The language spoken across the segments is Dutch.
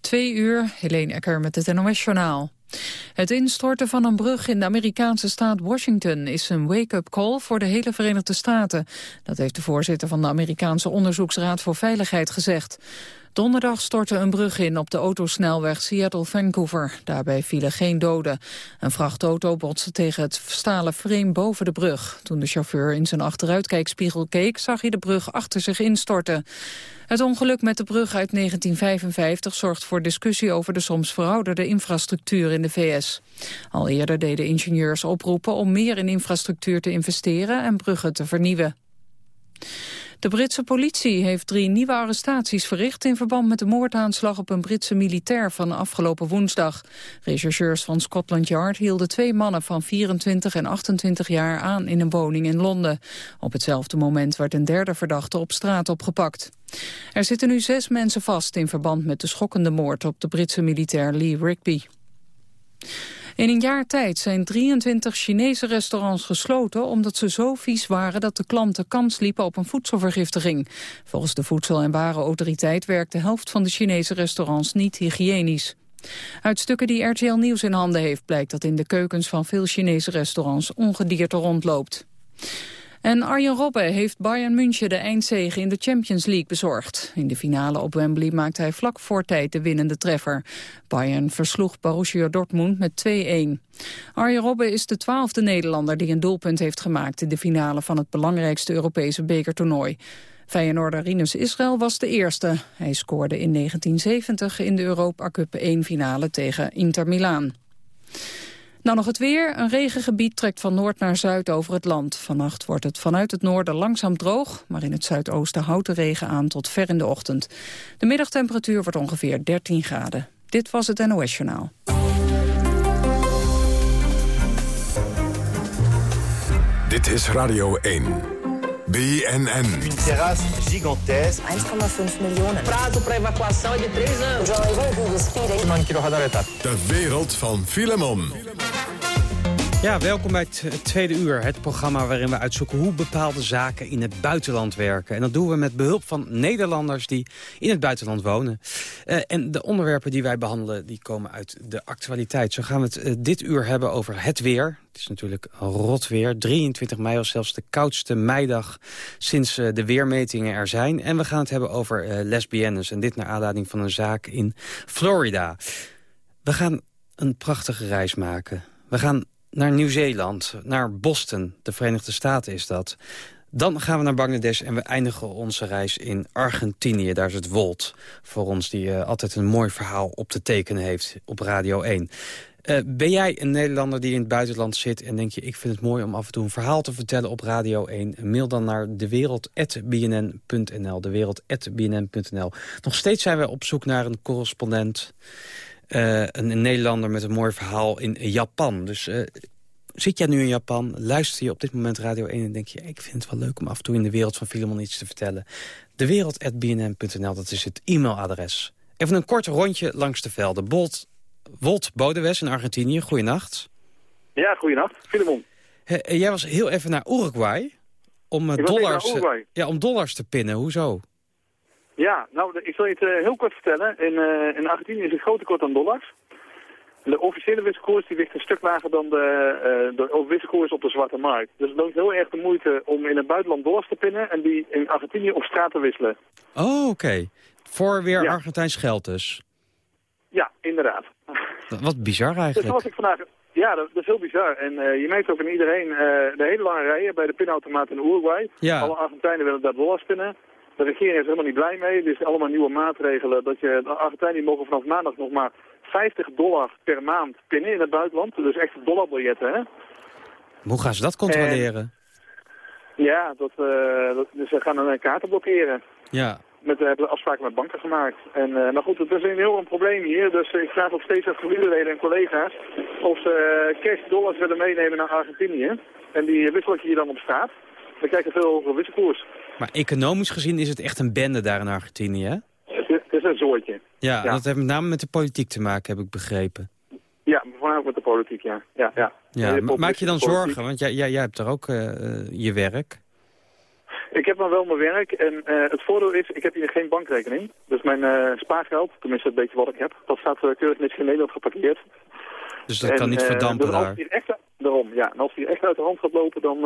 Twee uur, Helene Ecker met het NOS-journaal. Het instorten van een brug in de Amerikaanse staat Washington is een wake-up call voor de hele Verenigde Staten. Dat heeft de voorzitter van de Amerikaanse Onderzoeksraad voor Veiligheid gezegd. Donderdag stortte een brug in op de autosnelweg Seattle-Vancouver. Daarbij vielen geen doden. Een vrachtauto botste tegen het stalen frame boven de brug. Toen de chauffeur in zijn achteruitkijkspiegel keek, zag hij de brug achter zich instorten. Het ongeluk met de brug uit 1955 zorgt voor discussie over de soms verouderde infrastructuur in de VS. Al eerder deden ingenieurs oproepen om meer in infrastructuur te investeren en bruggen te vernieuwen. De Britse politie heeft drie nieuwe arrestaties verricht... in verband met de moordaanslag op een Britse militair van afgelopen woensdag. Rechercheurs van Scotland Yard hielden twee mannen van 24 en 28 jaar aan in een woning in Londen. Op hetzelfde moment werd een derde verdachte op straat opgepakt. Er zitten nu zes mensen vast in verband met de schokkende moord op de Britse militair Lee Rigby. In een jaar tijd zijn 23 Chinese restaurants gesloten... omdat ze zo vies waren dat de klanten kans liepen op een voedselvergiftiging. Volgens de Voedsel- en Warenautoriteit werkt de helft van de Chinese restaurants niet hygiënisch. Uit stukken die RTL Nieuws in handen heeft blijkt dat in de keukens van veel Chinese restaurants ongedierte rondloopt. En Arjen Robben heeft Bayern München de eindzege in de Champions League bezorgd. In de finale op Wembley maakte hij vlak voor tijd de winnende treffer. Bayern versloeg Borussia Dortmund met 2-1. Arjen Robben is de twaalfde Nederlander die een doelpunt heeft gemaakt... in de finale van het belangrijkste Europese bekertoernooi. Feyenoorder Rinus Israël was de eerste. Hij scoorde in 1970 in de Europa Cup 1 finale tegen Inter Milaan. Nou nog het weer. Een regengebied trekt van noord naar zuid over het land. Vannacht wordt het vanuit het noorden langzaam droog... maar in het zuidoosten houdt de regen aan tot ver in de ochtend. De middagtemperatuur wordt ongeveer 13 graden. Dit was het NOS Journaal. Dit is Radio 1. BNN. Een terras gigantesque. 1,5 miljoen. Prazo para evacuação é de 3 anos. De wereld van Filemon. Ja, welkom bij het tweede uur. Het programma waarin we uitzoeken hoe bepaalde zaken in het buitenland werken. En dat doen we met behulp van Nederlanders die in het buitenland wonen. Uh, en de onderwerpen die wij behandelen, die komen uit de actualiteit. Zo gaan we het uh, dit uur hebben over het weer. Het is natuurlijk rot weer. 23 mei was zelfs de koudste meidag sinds uh, de weermetingen er zijn. En we gaan het hebben over lesbiennes. En dit naar aanleiding van een zaak in Florida. We gaan een prachtige reis maken. We gaan naar Nieuw-Zeeland, naar Boston, de Verenigde Staten is dat. Dan gaan we naar Bangladesh en we eindigen onze reis in Argentinië. Daar is het Wold voor ons, die uh, altijd een mooi verhaal op te tekenen heeft op Radio 1. Uh, ben jij een Nederlander die in het buitenland zit en denk je... ik vind het mooi om af en toe een verhaal te vertellen op Radio 1... mail dan naar dewereld.bnn.nl. Dewereld.bnn.nl. Nog steeds zijn we op zoek naar een correspondent... Een, een, Nederlander met een mooi verhaal in Japan. Dus uh, zit jij nu in Japan, luister je op dit moment Radio 1... en denk je, ik vind het wel leuk om af en toe in de wereld van Filemon iets te vertellen. Dewereld.bnn.nl, dat is het e-mailadres. Even een kort rondje langs de velden. Bolt, Wolt Bodewes in Argentinië, goeienacht. Ja, goeienacht. Filemon. Uh, jij was heel even naar Uruguay om, dollars, Uruguay. ja, om dollars te pinnen. Hoezo? Ja, nou, ik zal je het uh, heel kort vertellen. In, uh, in Argentinië is het groot tekort aan dollars. De officiële wisselkoers die ligt een stuk lager dan de, uh, de wisselkoers op de zwarte markt. Dus het loont heel erg de moeite om in het buitenland dollars te pinnen en die in Argentinië op straat te wisselen. Oh, oké. Okay. Voor weer ja. Argentijns geld dus? Ja, inderdaad. Wat bizar eigenlijk. Dus was ik vandaag... Ja, dat, dat, is heel bizar. En uh, je merkt ook in iedereen de hele lange rijen bij de pinautomaat in Uruguay. Ja. Alle Argentijnen willen daar dollars pinnen. De regering is helemaal niet blij mee. Er zijn allemaal nieuwe maatregelen. Dat je, de Argentijnen mogen vanaf maandag nog maar 50 dollar per maand pinnen in het buitenland. Dus echt dollarbiljetten, hè? Hoe gaan ze dat controleren? En, ja, dat, uh, dat, dus ze gaan een kaarten blokkeren. Ja. Met, we hebben afspraken met banken gemaakt. En, uh, maar goed, het is een heel een probleem hier. Dus ik vraag ook steeds aan familieleden en collega's of ze uh, cash dollars willen meenemen naar Argentinië. En die wissel ik hier dan op straat. Dan krijg je veel over wisselkoers. Maar economisch gezien is het echt een bende daar in Argentinië, hè? Het is een zoortje. Ja, ja, dat heeft met name met de politiek te maken, heb ik begrepen. Ja, voornamelijk met de politiek, ja. ja, ja. ja maak je dan zorgen? Want jij, jij, jij hebt er ook uh, je werk. Ik heb dan wel mijn werk en eh, het voordeel is, ik heb hier geen bankrekening. Dus mijn eh, spaargeld, tenminste het beetje wat ik heb, dat staat keurig netjes in Nederland geparkeerd. Dus dat kan niet verdampen dus als daar? echt, daarom, ja. En als hier echt uit de hand gaat lopen, dan,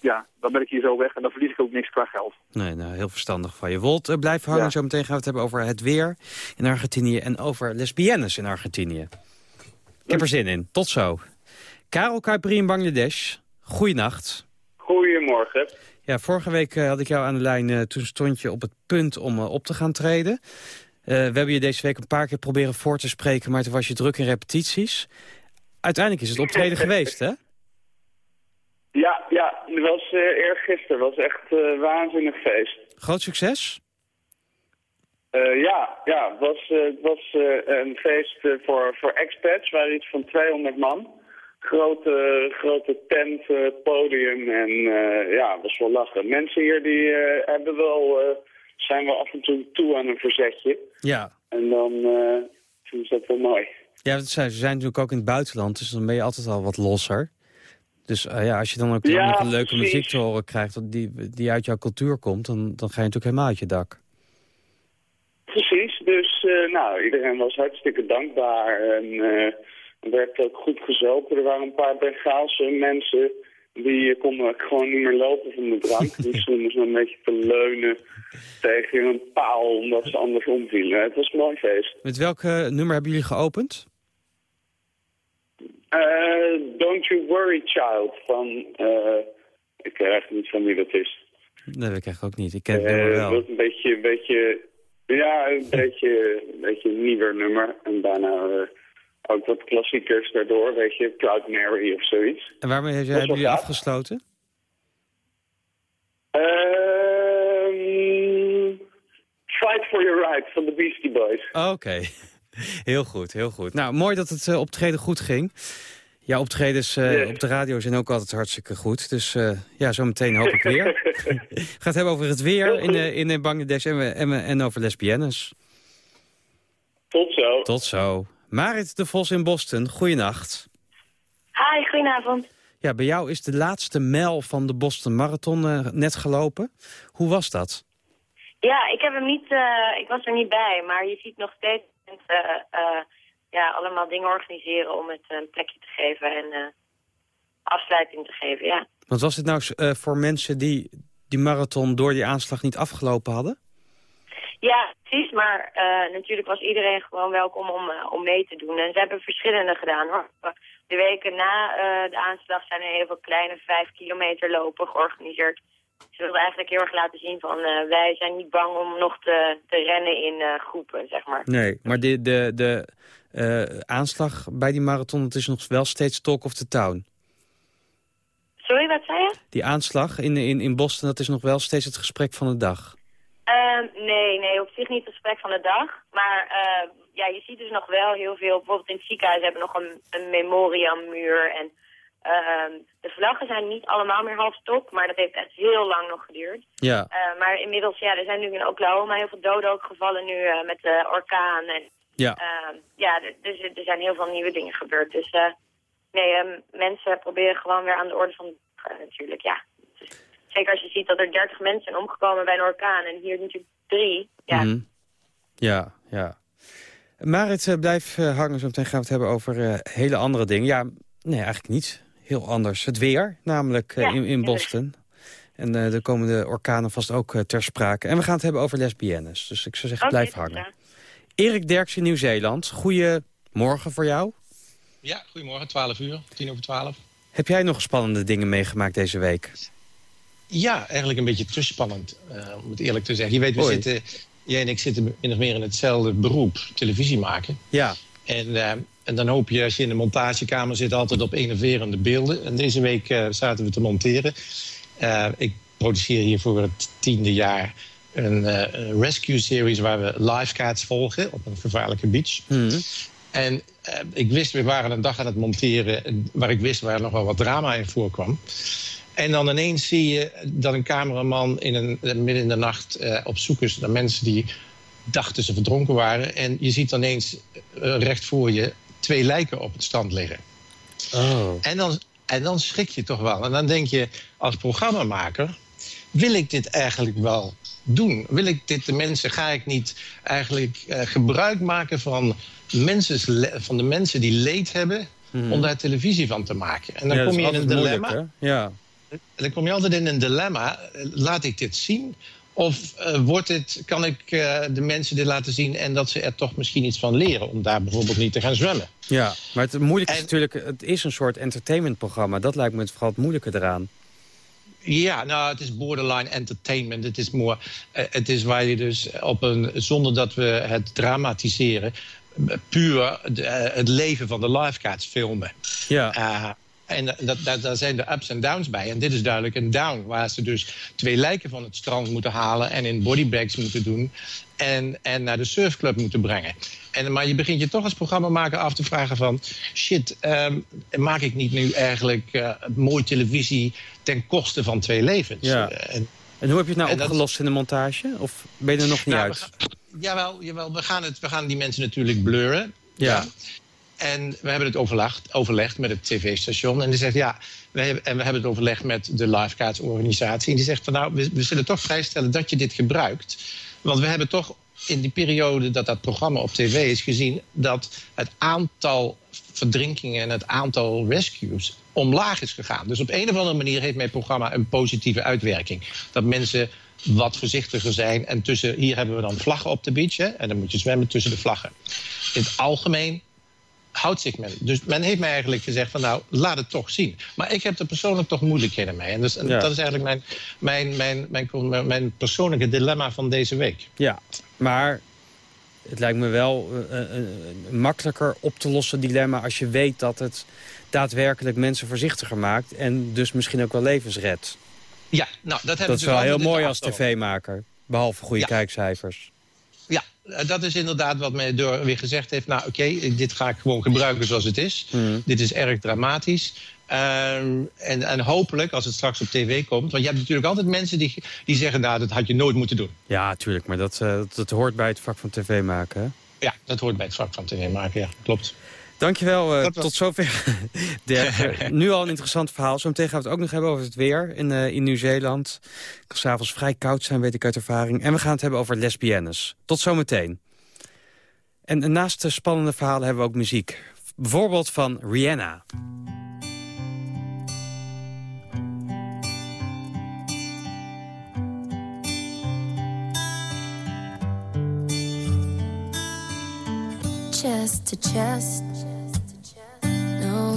ja, dan ben ik hier zo weg en dan verlies ik ook niks qua geld. Nee, nou, heel verstandig van je. Wolt, blijf hangen. Ja. Zometeen gaan we het hebben over het weer in Argentinië... en over lesbiennes in Argentinië. Ik heb er zin in. Tot zo. Karel Kuiperi in Bangladesh. Goeienacht. Goedemorgen. Ja, vorige week eh, had ik jou aan de lijn. eh, toen stond je op het punt om eh, op te gaan treden. Eh, we hebben je deze week een paar keer proberen voor te spreken... maar toen was je druk in repetities. Uiteindelijk is het optreden geweest, hè? Ja, ja, het was uh, eergisteren. Het was echt uh, waanzinnig feest. Groot succes? Uh, ja, ja, het was, het was een feest voor, voor expats. waar iets van 200 man. Grote, grote tent, podium en ja, het was wel lachen. Mensen hier die hebben wel, zijn wel af en toe toe aan een verzetje. Ja. En dan vinden ze dat wel mooi. Ja, ze zijn natuurlijk ook in het buitenland, dus dan ben je altijd al wat losser. Dus uh, ja, als je dan ook ja, nog een leuke precies. muziek te horen krijgt die, die uit jouw cultuur komt, dan, dan ga je natuurlijk helemaal uit je dak. Precies, dus uh, nou, iedereen was hartstikke dankbaar en uh, er werd ook goed gezopen. Er waren een paar Bengaalse mensen die konden gewoon niet meer lopen van de drank. die stonden zo een beetje te leunen tegen een paal omdat ze anders omvielen. Het was een mooi feest. Met welk nummer hebben jullie geopend? Uh, Don't You Worry Child van... Uh, ik weet echt niet van wie dat is. Nee, dat krijg ik ook niet. Ik ken het nummer wel. Een beetje, een beetje... Ja, een beetje, een beetje een nieuwer nummer. En daarna ook wat klassiekers daardoor. Weet je, Proud Mary of zoiets. En waarmee heb hebben jullie afgesloten? Ehm, Fight for Your Right van de Beastie Boys. Oké. Okay. Heel goed, heel goed. Nou, mooi dat het uh, optreden goed ging. Ja, optredens uh, yes. op de radio zijn ook altijd hartstikke goed. Dus uh, ja, zometeen hoop ik weer. Gaat het hebben over het weer in, in Bangladesh en, en, en over lesbiennes. Tot zo. Tot zo. Marit de Vos in Boston, goeienacht. Hi, goedenavond. Ja, bij jou is de laatste mijl van de Boston Marathon net gelopen. Hoe was dat? Ja, ik heb hem niet, ik was er niet bij, maar je ziet nog steeds mensen uh, ja, allemaal dingen organiseren om het een plekje te geven en afsluiting te geven, ja. Want was het nou voor mensen die die marathon door die aanslag niet afgelopen hadden? Ja, precies, maar natuurlijk was iedereen gewoon welkom om, om mee te doen. En ze hebben verschillende gedaan hoor. De weken na de aanslag zijn er heel veel kleine vijf kilometer lopen georganiseerd ze wilden eigenlijk heel erg laten zien van wij zijn niet bang om nog te, te rennen in groepen, zeg maar. Nee, maar de, de, de aanslag bij die marathon, het is nog wel steeds talk of the town. Sorry, wat zei je? Die aanslag in, in, in Boston, dat is nog wel steeds het gesprek van de dag. Uh, nee, nee, op zich niet het gesprek van de dag. Maar uh, ja, je ziet dus nog wel heel veel, bijvoorbeeld in het ziekenhuis hebben we nog een, een memoriammuur en... Uh, de vlaggen zijn niet allemaal meer half stok, maar dat heeft echt heel lang nog geduurd. Ja. Maar inmiddels, ja, er zijn nu in Oklahoma heel veel doden ook gevallen nu uh, met de orkaan. En, ja. ja, dus er zijn heel veel nieuwe dingen gebeurd. Dus nee, um, mensen proberen gewoon weer aan de orde van de dag natuurlijk, ja. Zeker als je ziet dat er 30 mensen zijn omgekomen bij een orkaan en hier natuurlijk drie. Ja, mm -hmm. ja. ja. Marit, blijf hangen. Zo meteen gaan we het hebben over hele andere dingen. Ja, nee, eigenlijk niet heel anders. Het weer, namelijk uh, ja, in, in Boston. En uh, er komen de orkanen vast ook uh, ter sprake. En we gaan het hebben over lesbiennes. Dus ik zou zeggen, okay, blijf hangen. Ja. Erik Derks in Nieuw-Zeeland. Goedemorgen voor jou. Ja, goedemorgen. 12 uur, 10 over 12. Heb jij nog spannende dingen meegemaakt deze week? Ja, eigenlijk een beetje te spannend, om het eerlijk te zeggen. Je weet, we zitten, jij en ik zitten min of meer in hetzelfde beroep, televisie maken. Ja. En, uh, en dan hoop je, als je in de montagekamer zit, altijd op enerverende beelden. En deze week uh, zaten we te monteren. Ik produceer hier voor het tiende jaar een rescue-series... waar we lifeguards volgen op een gevaarlijke beach. Hmm. En ik wist, we waren een dag aan het monteren... waar ik wist waar nog wel wat drama in voorkwam. En dan ineens zie je dat een cameraman in een, midden in de nacht op zoek is naar mensen die dachten ze verdronken waren. En je ziet dan eens uh, recht voor je twee lijken op het strand liggen. Oh. En, dan, en dan schrik je toch wel. En dan denk je als programmamaker... wil ik dit eigenlijk wel doen? Wil ik dit de mensen, ga ik niet eigenlijk uh, gebruik maken van, mensen, van de mensen die leed hebben... Hmm. om daar televisie van te maken? En dan kom je in een dilemma. ja. Dan kom je altijd in een dilemma. Laat ik dit zien? Of uh, wordt het, kan ik uh, de mensen dit laten zien en dat ze er toch misschien iets van leren... om daar bijvoorbeeld niet te gaan zwemmen? Ja, maar het moeilijke is natuurlijk... het is een soort entertainmentprogramma. Dat lijkt me het vooral het moeilijke eraan. Ja, nou, het is borderline entertainment. Het is, more, uh, het is waar je dus op een... zonder dat we het dramatiseren... puur de, het leven van de lifeguards filmen. Ja. En dat, dat, daar zijn de ups en downs bij. En dit is duidelijk een down. Waar ze dus twee lijken van het strand moeten halen... en in bodybags moeten doen. En, en naar de surfclub moeten brengen. En, maar je begint je toch als programmamaker af te vragen van... shit, um, maak ik niet nu eigenlijk uh, mooie televisie... ten koste van twee levens? Ja. Uh, en, en, hoe heb je het nou opgelost dat... in de montage? Of ben je er nog niet nou, uit? We jawel, jawel we, gaan het, we gaan die mensen natuurlijk blurren. ja. ja. En we hebben het overlegd, overlegd met het tv-station. En die zegt, ja, we hebben, en we hebben het overlegd met de Lifeguards-organisatie. En die zegt van, nou, we, we zullen toch vrijstellen dat je dit gebruikt. Want we hebben toch in die periode dat dat programma op tv is gezien... dat het aantal verdrinkingen en het aantal rescues omlaag is gegaan. Dus op een of andere manier heeft mijn programma een positieve uitwerking. Dat mensen wat voorzichtiger zijn. En tussen, hier hebben we dan vlaggen op de beach. En dan moet je zwemmen tussen de vlaggen. In het algemeen houdt zich men. Dus men heeft mij eigenlijk gezegd van nou, laat het toch zien. Maar ik heb er persoonlijk toch moeilijkheden mee. En, dus, en dat is eigenlijk mijn, mijn, mijn, mijn, mijn, persoonlijke dilemma van deze week. Ja, maar het lijkt me wel uh, uh, makkelijker op te lossen dilemma... als je weet dat het daadwerkelijk mensen voorzichtiger maakt... en dus misschien ook wel levens redt. Ja, nou, dat, dat is wel heel mooi als tv-maker. Behalve goede kijkcijfers. Eh, dat is inderdaad wat mij door weer gezegd heeft... nou oké, dit ga ik gewoon gebruiken zoals het is. Hmm. Dit is erg dramatisch. Ehm, en, en, hopelijk, als het straks op tv komt... want je hebt natuurlijk altijd mensen die, die zeggen... nou, dat had je nooit moeten doen. Ja, tuurlijk, maar dat, uh, dat, hoort bij het vak van tv maken, hè? Ja, dat hoort bij het vak van tv maken, ja, klopt. Dankjewel, uh, tot zover. Dirk. nu al een interessant verhaal. Zometeen gaan we het ook nog hebben over het weer in, uh, in Nieuw-Zeeland. Het kan s'avonds vrij koud zijn, weet ik uit ervaring. En we gaan het hebben over lesbiennes. Tot zometeen. En naast de spannende verhalen hebben we ook muziek. Bijvoorbeeld van Rihanna. chest to chest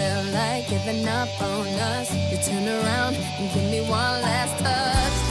Felt like giving up on us. You turn around and give me one last touch.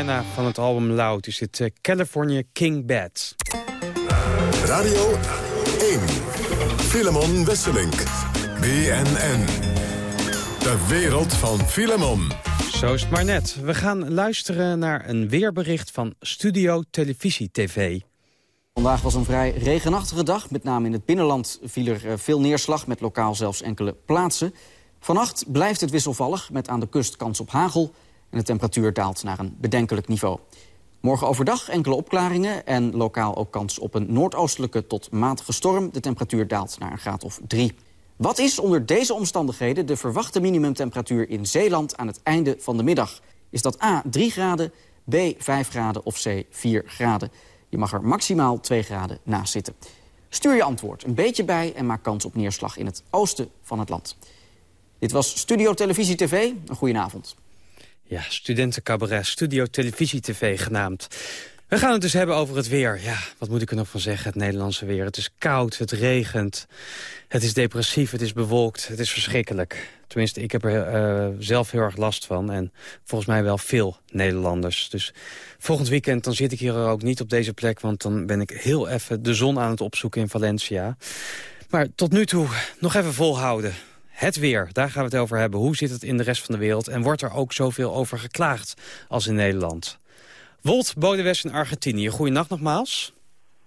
Rihanna van het album Loud is dit eh, California King Bad. Radio 1. Filemon Wesselink. BNN. De wereld van Filemon. Zo is het maar net. We gaan luisteren naar een weerbericht van Studio Televisie TV. Vandaag was een vrij regenachtige dag. Met name in het binnenland viel er eh, veel neerslag... met lokaal zelfs enkele plaatsen. Vannacht blijft het wisselvallig, met aan de kust kans op hagel... en de temperatuur daalt naar een bedenkelijk niveau. Morgen overdag enkele opklaringen... en lokaal ook kans op een noordoostelijke tot matige storm. De temperatuur daalt naar een graad of drie. Wat is onder deze omstandigheden de verwachte minimumtemperatuur in Zeeland... aan het einde van de middag? Is dat A, 3 graden, B, 5 graden of C, 4 graden? Je mag er maximaal 2 graden naast zitten. Stuur je antwoord een beetje bij en maak kans op neerslag in het oosten van het land. Dit was Studio Televisie TV. Een goedenavond. Ja, studentencabaret, Studio Televisie TV genaamd. We gaan het dus hebben over het weer. Ja, wat moet ik er nog van zeggen, het Nederlandse weer. Het is koud, het regent, het is depressief, het is bewolkt, het is verschrikkelijk. Tenminste, ik heb er eh, zelf heel erg last van en volgens mij wel veel Nederlanders. Dus volgend weekend dan zit ik hier ook niet op deze plek... want dan ben ik heel even de zon aan het opzoeken in Valencia. Maar tot nu toe nog even volhouden. Het weer, daar gaan we het over hebben. Hoe zit het in de rest van de wereld? En wordt er ook zoveel over geklaagd als in Nederland? Wolt Bodewes in Argentinië. Goedenacht nogmaals.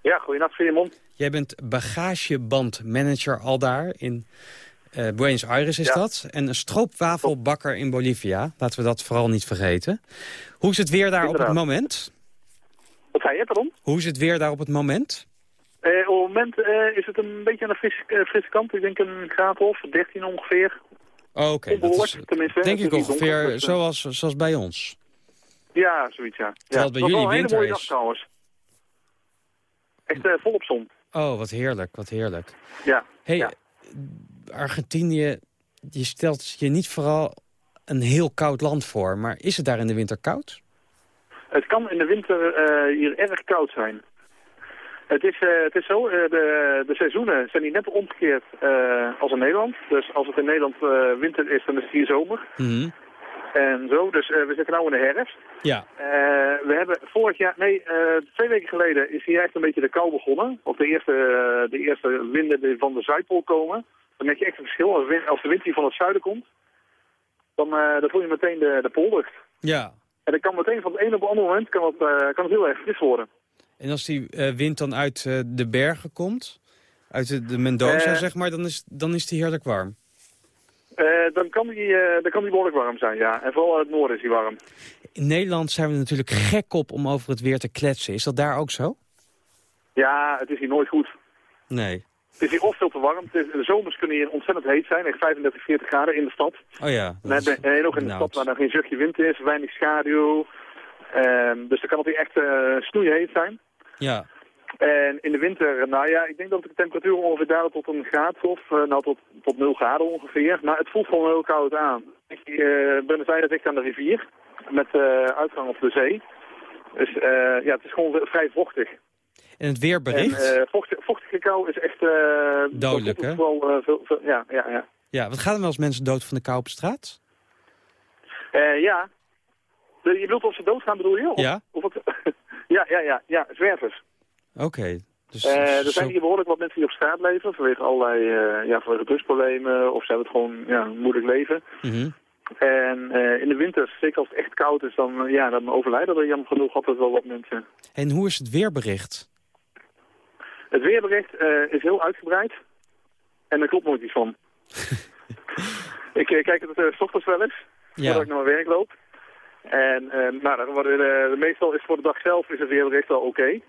Ja, goedenacht Filemon. Jij bent bagagebandmanager al daar in eh, Buenos Aires is Ja. dat. En een stroopwafelbakker in Bolivia. Laten we dat vooral niet vergeten. Hoe is het weer daar op het moment? Wat zei je, pardon? Hoe is het weer daar op het moment? Eh, op het moment eh, is het een beetje aan de frisse, eh, frisse kant. Ik denk een graad of 13 ongeveer. Oh, Oké, dat Onbehoorlijk, is tenminste. denk ik ongeveer donker, dus, zoals, zoals bij ons. Ja, zoiets ja. Terwijl ja. bij jullie een hele winter mooie is. dag trouwens. Echt volop zon. Oh, wat heerlijk, wat heerlijk. Ja. Hey, Ja. Argentinië, je stelt je niet vooral een heel koud land voor. Maar is het daar in de winter koud? Het kan in de winter hier erg koud zijn. Het is, eh, het is zo, eh, de, de seizoenen zijn hier net omgekeerd eh, als in Nederland. Dus als het in Nederland winter is, dan is het hier zomer. Mhm. En zo, dus we zitten nu in de herfst. Ja. We hebben vorig jaar, nee, twee weken geleden is hier echt een beetje de kou begonnen. Of de eerste, de eerste winden die van de Zuidpool komen. Dan merk je echt een verschil. Als, wind- als de wind hier van het zuiden komt, dan, dan voel je meteen de, de poollucht. Ja. En dan kan meteen van het ene op het andere moment kan het, kan het heel erg fris worden. En als die eh, wind dan uit eh, de bergen komt, uit de, de Mendoza Eh. zeg maar, dan is, dan is die heerlijk warm. Dan, kan die, dan kan die behoorlijk warm zijn, ja. En vooral uit het noorden is die warm. In Nederland zijn we natuurlijk gek op om over het weer te kletsen. Is dat daar ook zo? Ja, het is hier nooit goed. Nee. Het is hier of veel te warm. Is, de zomers kunnen hier ontzettend heet zijn. Echt 35, 40 graden in de stad. Oh ja. Dan je- en ook in de stad waar er geen zuchtje wind is, weinig schaduw. Ehm, dus dan kan het hier echt eh snoeiheet zijn. Ja. En in de winter, nou ja, ik denk dat de temperatuur ongeveer dalen tot een graad of, eh, nou tot, tot 0 graden ongeveer. Maar het voelt gewoon heel koud aan. Ik eh ben veilig dicht aan de rivier, met eh, uitgang op de zee. Dus ja, het is gewoon vrij vochtig. En het weerbericht? En vochtig, vochtige kou is echt... Dodelijk, hè? Wel, veel, veel- ja, ja, ja. Ja, wat gaan er wel eens mensen dood van de kou op straat? Eh, ja. Je bedoelt of ze doodgaan, bedoel je? Of, Ja. Of het, ja, ja, ja, ja, zwervers. Oké. Dus, Eh, er zo- zijn hier behoorlijk wat mensen die op straat leven vanwege allerlei uh, ja, vanwege drugsproblemen of ze hebben het gewoon ja, moeilijk leven. Mhm. En eh, in de winter, zeker als het echt koud is, dan, eh, ja, dan overlijden er jammer genoeg altijd wel wat mensen. En hoe is het weerbericht? Het weerbericht eh, is heel uitgebreid en er klopt nooit iets van. ik eh, kijk het s ochtends wel eens, Ja. voordat ik naar mijn werk loop. En eh, nou, dan worden, de, meestal is voor de dag zelf is het weerbericht wel oké.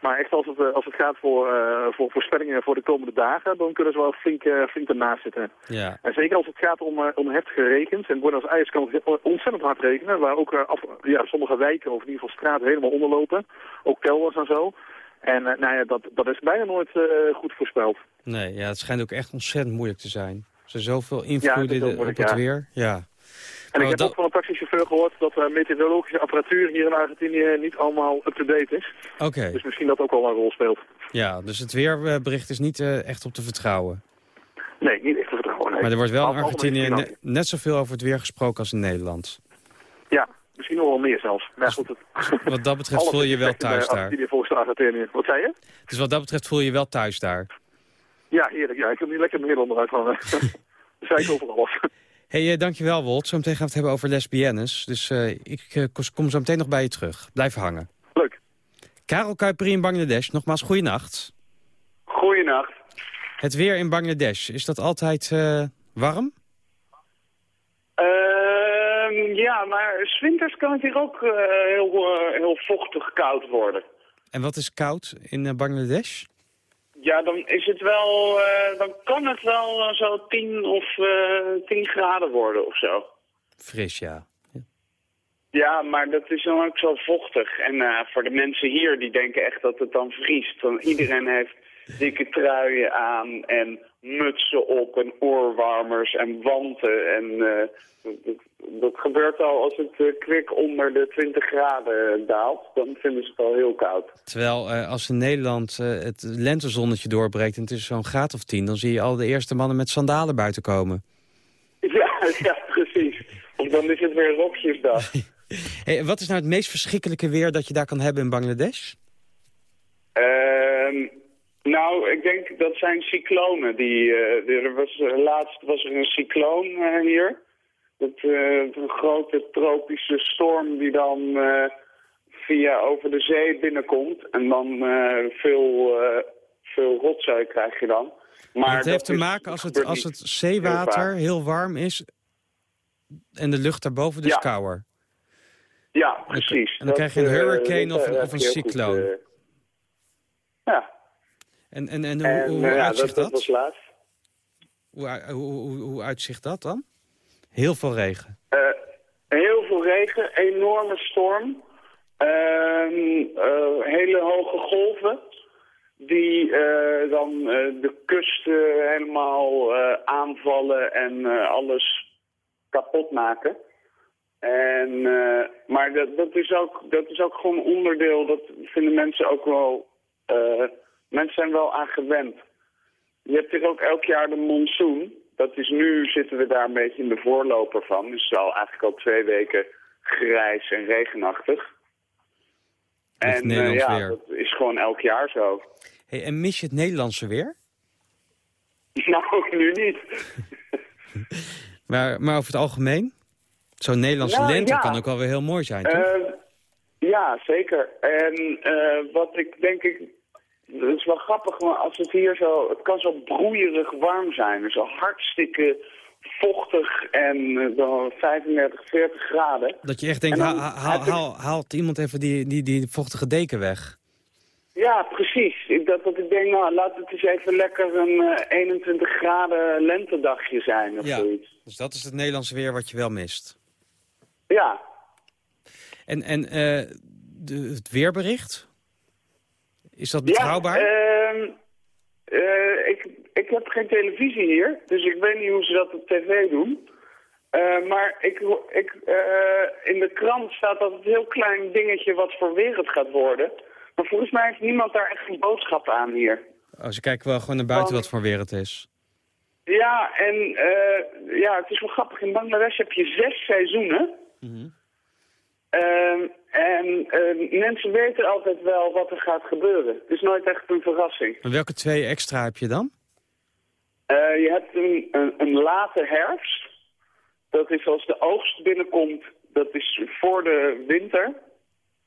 Maar echt als het, eh, als het gaat voor, eh, voor voorspellingen voor de komende dagen, dan kunnen ze wel flink, eh, flink ernaast zitten. Ja. En zeker als het gaat om, eh, om heftige regens. En Buenos Aires kan het ontzettend hard regenen. Waar ook eh, af, ja, sommige wijken of in ieder geval straten helemaal onderlopen. Ook kelders en zo. En eh, nou ja, dat, dat is bijna nooit eh, goed voorspeld. Nee, ja, het schijnt ook echt ontzettend moeilijk te zijn. Er zijn zoveel Ja, invloeden op het ja. weer. Ja. En ik heb dat- ook van een taxichauffeur gehoord dat de meteorologische apparatuur hier in Argentinië niet allemaal up-to-date is. Oké, Dus misschien dat ook wel een rol speelt. ja, dus het weerbericht is niet eh, echt op te vertrouwen. Nee, niet echt te vertrouwen. nee. Maar er wordt wel in Al- Argentinië ne- net zoveel over het weer gesproken als in Nederland. Ja, misschien nog wel meer zelfs. Maar goed, het, Wat dat betreft voel je je wel in, thuis eh, daar. Argentinië volgens de Argentinië. Wat zei je? Dus wat dat betreft voel je je wel thuis daar. Ja, heerlijk. Ja, ik heb niet lekker in Nederland eruit hangen. zei ik over alles. Hey, dankjewel Wolt. Zometeen gaan we het hebben over lesbiennes. Dus eh, ik eh, kom zo meteen nog bij je terug. Blijf hangen. Leuk. Karel Kuiperi in Bangladesh, nogmaals goeienacht. Goeienacht. Het weer in Bangladesh, is dat altijd eh, warm? Ehm, ja, maar 's winters kan het hier ook eh, heel, eh, heel vochtig koud worden. En wat is koud in eh, Bangladesh? Ja, dan is het wel, eh, dan kan het wel eh, zo 10 of eh 10 graden worden of zo. Fris, ja. Ja, maar dat is dan ook zo vochtig. En eh, voor de mensen hier, die denken echt dat het dan vriest. Want iedereen heeft dikke truien aan en mutsen op en oorwarmers en wanten. En eh, dat, dat gebeurt al als het eh, kwik onder de 20 graden daalt. Dan vinden ze het al heel koud. Terwijl eh, als in Nederland het lentezonnetje doorbreekt en het is zo'n graad of tien... dan zie je al de eerste mannen met sandalen buiten komen. Ja, ja, precies. Of dan is het weer rokjesdag. Hey, wat is nou het meest verschrikkelijke weer dat je daar kan hebben in Bangladesh? Ehm, nou, ik denk dat zijn cyclonen. Die, eh, er was, eh, laatst was er een cycloon eh, hier. Dat, een grote tropische storm die dan via over de zee binnenkomt. En dan veel, veel rotzooi krijg je dan. Maar het heeft te maken als het, als het zeewater heel, warm is en de lucht daarboven dus Ja. kouder. Ja, precies. en dan krijg je een hurricane of of een goed, cycloon. ja, En, en, en, en hoe, hoe eh, ja, uitzicht dat, was laatst. Hoe, hoe, hoe, hoe uitzicht dat dan? Heel veel regen. Eh, heel veel regen, enorme storm, ehm, eh, hele hoge golven die eh, dan de kusten helemaal aanvallen en alles kapot maken. En, maar dat, dat, is ook, dat is ook gewoon onderdeel, dat vinden mensen ook wel, mensen zijn wel aan gewend. Je hebt hier ook elk jaar de monsoon. Dat is nu zitten we daar een beetje in de voorloper van. Dus het is al eigenlijk al twee weken grijs en regenachtig. Ligt En eh, ja, weer. dat is gewoon elk jaar zo. Hey, en mis je het Nederlandse weer? Nou, nu niet. Maar, maar over het algemeen? Zo'n Nederlandse Nou, lente ja. kan ook wel weer heel mooi zijn, toch? Eh, ja, zeker. En eh, wat ik denk ik... Het is wel grappig, maar als het hier zo... Het kan zo broeierig warm zijn. Zo hartstikke vochtig en eh, dan 35, 40 graden. dat je echt denkt, en dan haal, haalt iemand even die, die, die vochtige deken weg. Ja, precies. Ik, dat, dat ik denk, nou, laat het eens even lekker een eh, 21 graden lentedagje zijn of Ja. zoiets. Dus dat is het Nederlandse weer wat je wel mist. Ja, En, en eh, de, het weerbericht? Is dat betrouwbaar? Ja, ehm, eh, ik, ik heb geen televisie hier, dus ik weet niet hoe ze dat op tv doen. Eh, maar ik, ik, eh, in de krant staat dat het heel klein dingetje wat voor weer het gaat worden. Maar volgens mij heeft niemand daar echt een boodschap aan hier. Oh, ze kijken wel gewoon naar buiten wat voor weer het is. Ja, en ja, het is wel grappig. In Bangladesh heb je zes seizoenen. Ehm, en eh, mensen weten altijd wel wat er gaat gebeuren. Het is nooit echt een verrassing. En welke twee extra heb je dan? Eh, je hebt een, een, een late herfst. Dat is als de oogst binnenkomt, dat is voor de winter.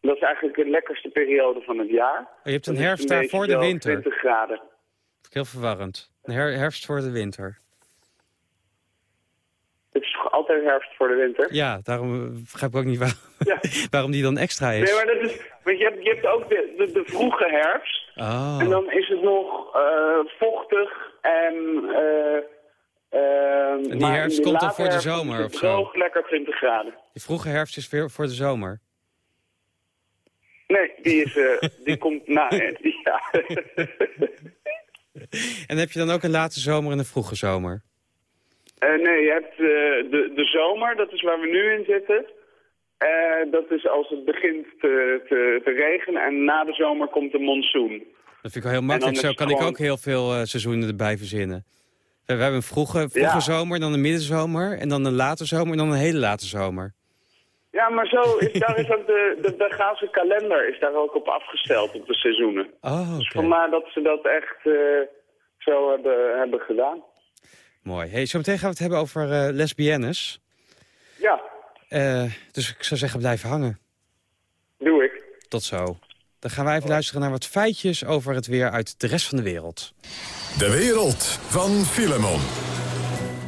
Dat is eigenlijk de lekkerste periode van het jaar. Oh, je hebt een herfst daar voor de winter. 20 graden. Heel verwarrend. Een her- herfst voor de winter. Het is toch altijd herfst voor de winter? Ja, daarom eh, begrijp ik ook niet waar- waarom die dan extra is. Nee, maar dat is... Want je hebt, je hebt ook de, de, de vroege herfst. Oh. En dan is het nog eh, vochtig en... eh, eh, die maar in herfst komt dan voor de zomer of zo? droog, lekker 20 graden. Die vroege herfst is weer voor de zomer. Nee, die, is, die komt na... die- ja. En heb je dan ook een late zomer en een vroege zomer? Eh, nee, je hebt eh, de, de zomer, dat is waar we nu in zitten. Eh, dat is als het begint te, te, te regenen en na de zomer komt de monsoon. Dat vind ik wel heel makkelijk. Zo kan ik ook heel veel seizoenen erbij verzinnen. We, we hebben een vroege, vroege Ja. zomer, dan een middenzomer... en dan een late zomer en dan een hele late zomer. Ja, maar zo is, daar is ook de, de kalender is daar ook op afgesteld, op de seizoenen. Oh, Dus oké. vandaar dat ze dat echt zo hebben, hebben gedaan. Mooi. Hey, zometeen gaan we het hebben over eh, lesbiennes. Ja, Eh, dus ik zou zeggen, blijf hangen. doe ik. Tot zo. Dan gaan wij even luisteren naar wat feitjes over het weer uit de rest van de wereld. De wereld van Filemon.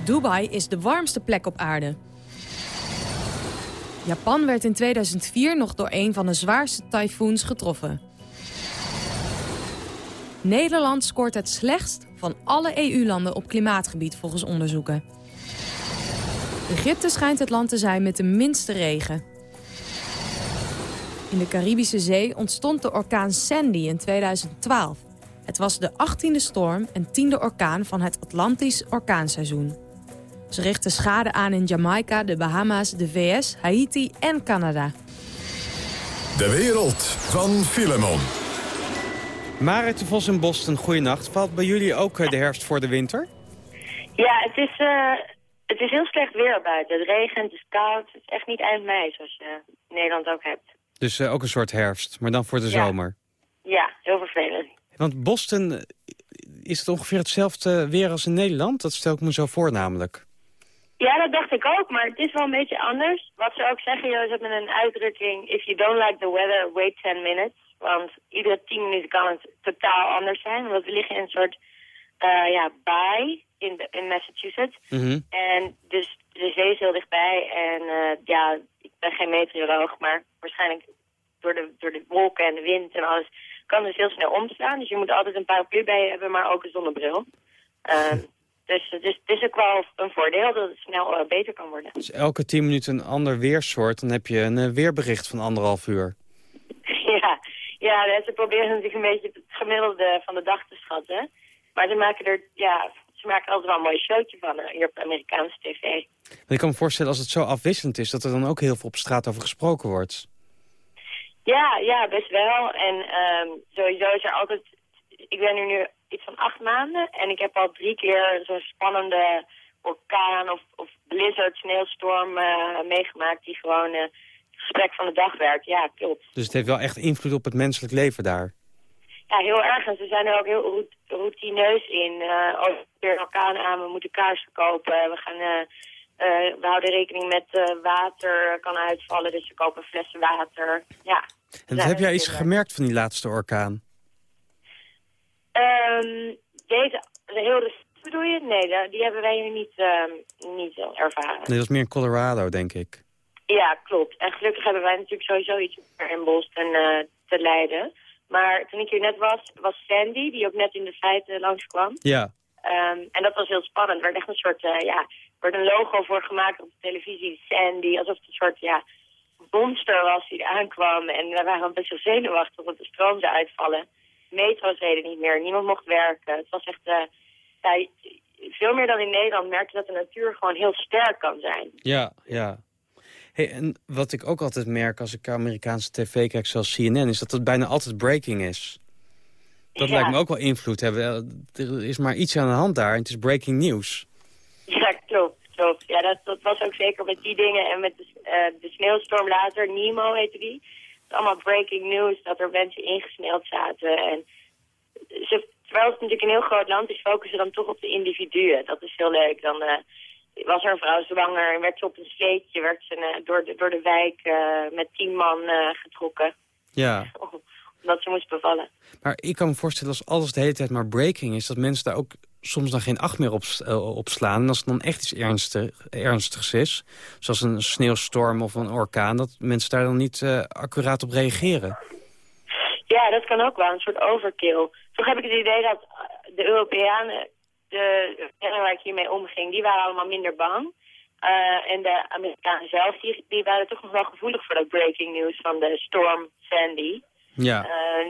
Dubai is de warmste plek op aarde. Japan werd in 2004 nog door een van de zwaarste tyfoons getroffen. Nederland scoort het slechtst van alle EU-landen op klimaatgebied volgens onderzoeken. Egypte schijnt het land te zijn met de minste regen. In de Caribische Zee ontstond de orkaan Sandy in 2012. Het was de 18e storm en 10e orkaan van het Atlantisch orkaanseizoen. Ze richtten schade aan in Jamaica, de Bahama's, de VS, Haiti en Canada. De wereld van Filemon. Marit de Vos in Boston, goeienacht. Valt bij jullie ook eh, de herfst voor de winter? Ja, het is, eh, het is heel slecht weer buiten. Het regent, het is koud. Het is echt niet eind mei, zoals je in Nederland ook hebt. Dus eh, ook een soort herfst, maar dan voor de Ja. zomer. Ja, heel vervelend. Want Boston, is het ongeveer hetzelfde weer als in Nederland? Dat stel ik me zo voor namelijk. Ja, dat dacht ik ook, maar het is wel een beetje anders. Wat ze ook zeggen, joh, hebben een uitdrukking... If you don't like the weather, wait 10 minutes. Want iedere 10 minuten kan het totaal anders zijn. Want we liggen in een soort eh, ja, baai in, de, in Massachusetts. En dus de zee is heel dichtbij. En eh, ja, ik ben geen meteoroloog, maar waarschijnlijk door de, door de wolken en de wind en alles kan het heel snel omslaan. Dus je moet altijd een paraplu bij je hebben, maar ook een zonnebril. Ehm, dus het is, het is ook wel een voordeel dat het snel eh, beter kan worden. Dus elke tien minuten een ander weersoort, dan heb je een eh, weerbericht van anderhalf uur. ja, ja, ze proberen natuurlijk een beetje het gemiddelde van de dag te schatten. Maar ze maken er, ja, ze maken altijd wel een mooi showtje van eh, hier op de Amerikaanse tv. Ik kan me voorstellen als het zo afwisselend is... dat er dan ook heel veel op straat over gesproken wordt. Ja, ja, best wel. En ehm, sowieso is er altijd... Ik ben er nu iets van acht maanden en ik heb al drie keer zo'n spannende orkaan of, of blizzard, sneeuwstorm eh, meegemaakt die gewoon eh, gesprek van de dag werd. Ja, klopt. Dus het heeft wel echt invloed op het menselijk leven daar. Ja, heel erg. En ze zijn er ook heel rout- routineus in. Uh, er weer een orkaan aan, we moeten kaarsen kopen. We, gaan, eh, eh, we houden rekening met water kan uitvallen, dus we kopen flessen water. Ja. En heb jij iets is, gemerkt van die laatste orkaan? Ehm, deze, de heel recente bedoel je? Nee, die hebben wij hier niet, ehm, niet ervaren. Nee, dat was meer in Colorado, denk ik. Ja, klopt. En gelukkig hebben wij natuurlijk sowieso iets meer in Boston eh, te leiden. Maar toen ik hier net was, was Sandy, die ook net in de feiten langskwam. Ja. Ehm, en dat was heel spannend. Er werd echt een soort, eh, ja, er werd een logo voor gemaakt op de televisie, Sandy. Alsof het een soort, ja, monster was die er aankwam. En we waren best wel zenuwachtig dat de stroom zou uitvallen. metro's reden niet meer, niemand mocht werken. Het was echt, eh, ja, veel meer dan in Nederland merk je dat de natuur gewoon heel sterk kan zijn. Ja, ja. Hey, en wat ik ook altijd merk als ik Amerikaanse tv kijk, zoals CNN... is dat het bijna altijd breaking is. Dat Ja. lijkt me ook wel invloed hebben. Eh, Er is maar iets aan de hand daar en het is breaking news. Ja, klopt, klopt. Ja, dat, dat was ook zeker met die dingen en met de, eh, de sneeuwstorm later, Nemo heette die. Het is allemaal breaking news dat er mensen ingesneeuwd zaten. En ze, terwijl het natuurlijk een heel groot land is, focussen ze dan toch op de individuen. Dat is heel leuk. Dan eh, was er een vrouw zwanger en werd ze op een sleetje, werd ze eh, door, de, door de wijk eh, met tien man eh, getrokken. Ja, Omdat ze moest bevallen. maar ik kan me voorstellen als alles de hele tijd maar breaking is... dat mensen daar ook soms dan geen acht meer op, op slaan. En als het dan echt iets ernstig, ernstigs is, zoals een sneeuwstorm of een orkaan... dat mensen daar dan niet accuraat op reageren. Ja, dat kan ook wel, een soort overkill. Toch heb ik het idee dat de Europeanen, de waar ik hiermee omging, die waren allemaal minder bang. Eh, en de Amerikanen zelf, die, die waren toch nog wel gevoelig voor dat breaking news van de storm Sandy. Ja.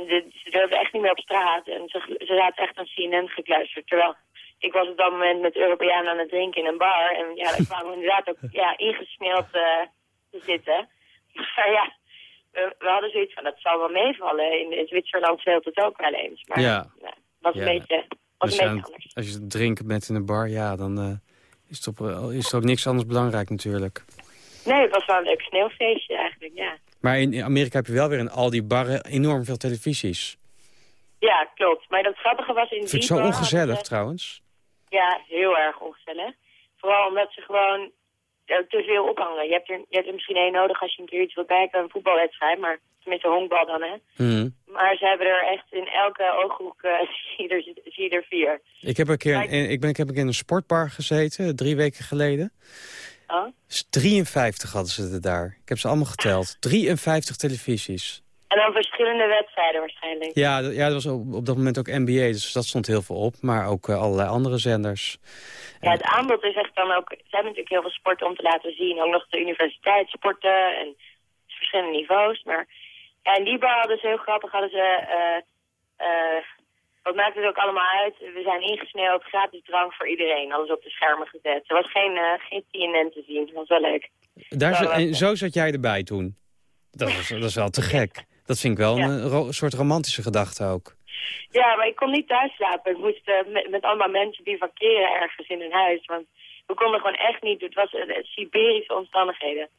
De- ze durfden echt niet meer op straat en ze, ze zaten echt aan CNN gekluisterd. Terwijl ik was op dat moment met Europeanen aan het drinken in een bar. En ja, daar kwamen we inderdaad ook ja, ingesneeuwd eh, te zitten. Maar ja, we, we hadden zoiets van, dat zal wel meevallen. In, in Zwitserland speelt het ook wel eens. Maar Ja. was een beetje, Dus aan- als je het drinken bent in een bar, ja, dan eh, is, het op, is er ook niks anders belangrijk natuurlijk. Nee, het was wel een leuk sneeuwfeestje eigenlijk, ja. Maar in Amerika heb je wel weer in al die barren enorm veel televisies. Ja, klopt. Maar dat grappige was in vind ik die zo ongezellig ze- trouwens. Ja, heel erg ongezellig. Vooral omdat ze gewoon eh, te veel ophangen. Je hebt, er, je hebt er misschien één nodig als je een keer iets wilt kijken, een voetbalwedstrijd, maar tenminste honkbal dan, hè. Mhm. Maar ze hebben er echt in elke ooghoek, eh, zie, je er, zie er vier. Ik heb een keer in, ik ben, ik heb een keer in een sportbar gezeten, drie weken geleden. Oh? Dus 53 hadden ze er daar. Ik heb ze allemaal geteld. 53 televisies. En dan verschillende wedstrijden waarschijnlijk. Ja, dat- ja dat was op, op dat moment ook NBA, dus dat stond heel veel op. Maar ook eh, allerlei andere zenders. Ja, het aanbod is echt dan ook... Ze hebben natuurlijk heel veel sporten om te laten zien. Ook nog de universiteitssporten en verschillende niveaus. Maar die bar hadden ze heel grappig, hadden ze... eh eh wat maakt het ook allemaal uit? We zijn ingesneeuwd, gratis drank voor iedereen. Alles op de schermen gezet. Er was geen, eh geen CNN te zien. Dat was wel leuk. Daar dat- en zo zat jij erbij toen. Dat is, dat is wel te gek. Dat vind ik wel Ja. een ro- soort romantische gedachte ook. Ja, maar ik kon niet thuis slapen. Ik moest met, met allemaal mensen bivakeren ergens in hun huis. Want we konden gewoon echt niet... Het was eh, Siberische omstandigheden.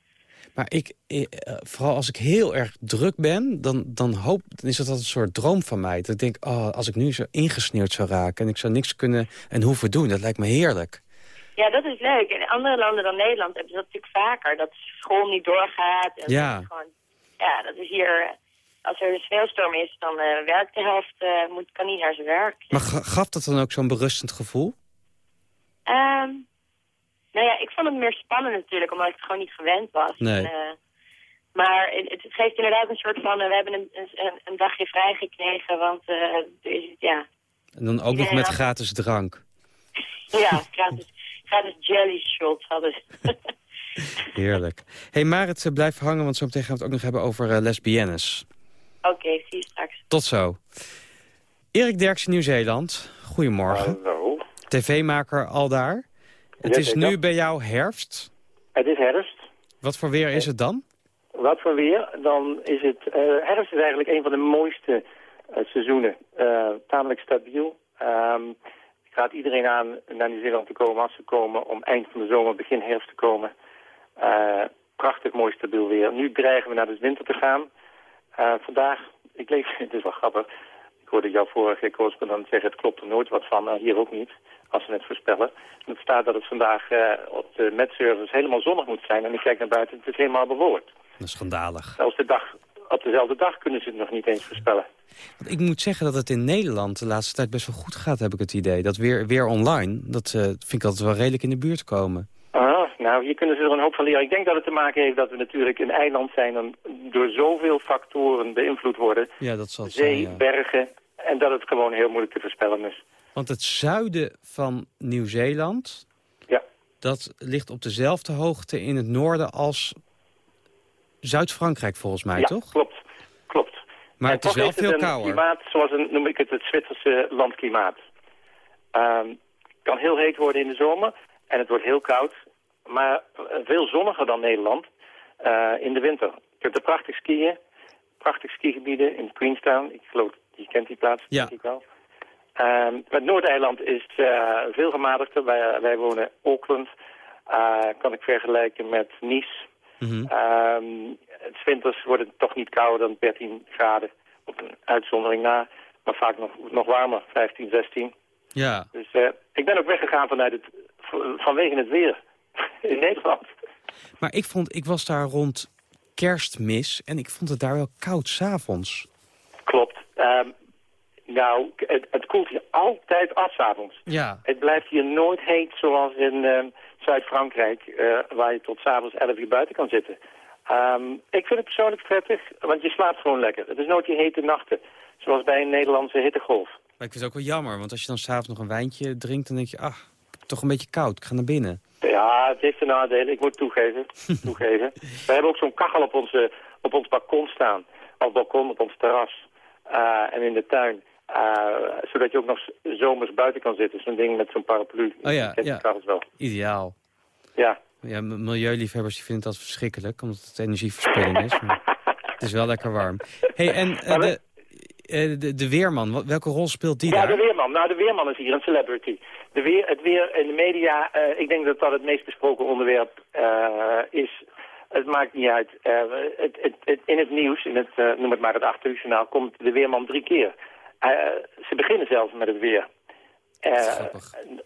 Maar ik, eh, eh, vooral als ik heel erg druk ben, dan, dan, hoop, dan is dat altijd een soort droom van mij. Dat ik denk, oh, als ik nu zo ingesneeuwd zou raken en ik zou niks kunnen en hoeven doen, dat lijkt me heerlijk. Ja, dat is leuk. In andere landen dan Nederland hebben ze dat natuurlijk vaker. Dat school niet doorgaat. En Ja. dat gewoon, ja, dat is hier... Als er een sneeuwstorm is, dan eh, werkt de helft, moet, kan niet naar zijn werk. Maar ga- gaf dat dan ook zo'n berustend gevoel? Ehm, nou ja, ik vond het meer spannend natuurlijk, omdat ik het gewoon niet gewend was. Nee. En, eh, maar het, het geeft inderdaad een soort van... eh, we hebben een, een, een dagje vrij gekregen, want is, ja, En dan ook nog met gratis drank. ja gratis, gratis jelly shots hadden ze. Heerlijk. hey, Marit, blijf hangen, want zo meteen gaan we het ook nog hebben over eh, lesbiennes. Oké, zie je straks. Tot zo. Erik Derksen, Nieuw-Zeeland. Goedemorgen. Hallo. TV-maker al daar. Het is nu bij jou herfst. Het is herfst. Wat voor weer is het dan? Wat voor weer? Dan is het... eh, herfst is eigenlijk een van de mooiste eh, seizoenen. Eh, tamelijk stabiel. Ehm, ik raad iedereen aan naar Nieuw-Zeeland te komen als ze komen om eind van de zomer, begin herfst te komen. Prachtig mooi stabiel weer. Nu dreigen we naar de winter te gaan. Vandaag, ik lees, het is wel grappig. Ik hoorde jouw vorige correspondent zeggen, het klopt er nooit wat van. Hier ook niet, als ze het voorspellen. En het staat dat het vandaag eh, op de metservice helemaal zonnig moet zijn. En ik kijk naar buiten, het is helemaal bewolkt. Dat is schandalig. Zelfs de dag, op dezelfde dag kunnen ze het nog niet eens voorspellen. Want ik moet zeggen dat het in Nederland de laatste tijd best wel goed gaat, heb ik het idee. Dat weer, weer online, dat eh, vind ik altijd wel redelijk in de buurt komen. Ah, nou, hier kunnen ze er een hoop van leren. Ik denk dat het te maken heeft dat we natuurlijk een eiland zijn... en door zoveel factoren beïnvloed worden. Ja, dat zal Zee, zijn, ja. bergen, en dat het gewoon heel moeilijk te voorspellen is. Want het zuiden van Nieuw-Zeeland, Ja. dat ligt op dezelfde hoogte in het noorden als Zuid-Frankrijk volgens mij, ja, toch? klopt. Klopt. Maar En het is wel het veel een kouder. klimaat, zoals een, noem ik het, het Zwitserse landklimaat. Ehm, Het kan heel heet worden in de zomer en het wordt heel koud. Maar veel zonniger dan Nederland eh, in de winter. Je kunt er prachtig skiën. Prachtig skigebieden in Queenstown. Ik geloof, je kent die plaats, Ja. denk ik wel. Ehm, het Noordeiland is eh, veel gematigder. Wij, wij wonen in Auckland. Eh, kan ik vergelijken met Nice. Ehm, het winters wordt het toch niet kouder dan 13 graden. Op een uitzondering na. Maar vaak nog, nog warmer, 15, 16. Ja, Dus eh, ik ben ook weggegaan vanuit het, vanwege het weer in Nederland. maar ik, vond, ik was daar rond kerstmis en ik vond het daar wel koud s'avonds. Klopt. Ehm, nou, het, het koelt hier altijd af 's avonds. Ja. Het blijft hier nooit heet zoals in ehm, Zuid-Frankrijk, eh, waar je tot s'avonds 11 uur buiten kan zitten. Ehm, ik vind het persoonlijk prettig, want je slaapt gewoon lekker. Het is nooit die hete nachten, zoals bij een Nederlandse hittegolf. Maar ik vind het ook wel jammer, want als je dan s'avonds nog een wijntje drinkt... dan denk je, het toch een beetje koud, ik ga naar binnen. Ja, het heeft een nadeel. Ik moet toegeven. toegeven. We hebben ook zo'n kachel op, onze, op ons balkon staan. Of balkon op ons terras. Eh, en in de tuin. Eh, zodat je ook nog zomers buiten kan zitten. Zo'n ding met zo'n paraplu. Oh ja, ja. wel. Ideaal. Ja. Ja, milieuliefhebbers vinden dat verschrikkelijk, omdat het energieverspilling is. Maar het is wel lekker warm. hey, en eh, de, eh, de, de weerman, welke rol speelt die Ja, daar? de weerman. Nou, de weerman is hier een celebrity. De weer, het weer in de media, ik denk dat dat het meest besproken onderwerp is. Het maakt niet uit. Het, het, het- in het nieuws, in het, noem het maar het achterjournaal, komt de weerman drie keer. Eh, ze beginnen zelfs met het weer. Eh,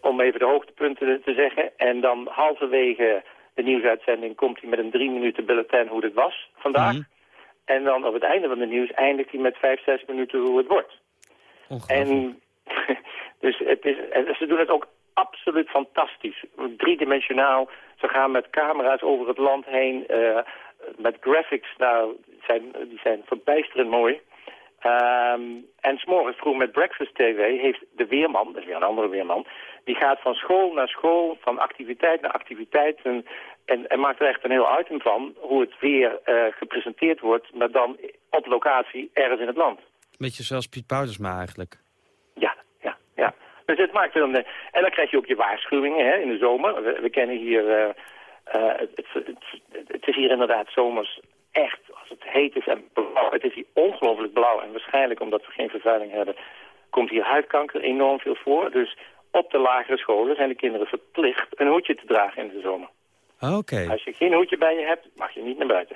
om even de hoogtepunten te zeggen. En dan halverwege de nieuwsuitzending komt hij met een drie minuten bulletin hoe het was vandaag. En dan op het einde van de nieuws eindigt hij met vijf, zes minuten hoe het wordt. En dus het is, ze doen het ook absoluut fantastisch. Driedimensionaal. Ze gaan met camera's over het land heen. eh, met graphics, nou, zijn, die zijn verbijsterend mooi. Ehm, en s'morgens vroeg met Breakfast TV heeft de weerman, dat is weer een andere weerman... die gaat van school naar school, van activiteit naar activiteit... en, en, en maakt er echt een heel item van hoe het weer eh, gepresenteerd wordt... maar dan op locatie ergens in het land. Beetje zoals Piet Paulusma eigenlijk. Ja, ja, ja. Dus het maakt dan, eh, en dan krijg je ook je waarschuwingen hè, in de zomer. We, we kennen hier, eh, het, het, het, het is hier inderdaad zomers echt, als het heet is en blauw. Het is hier ongelooflijk blauw en waarschijnlijk omdat we geen vervuiling hebben, komt hier huidkanker enorm veel voor. Dus op de lagere scholen zijn de kinderen verplicht een hoedje te dragen in de zomer. Oké, Als je geen hoedje bij je hebt, mag je niet naar buiten.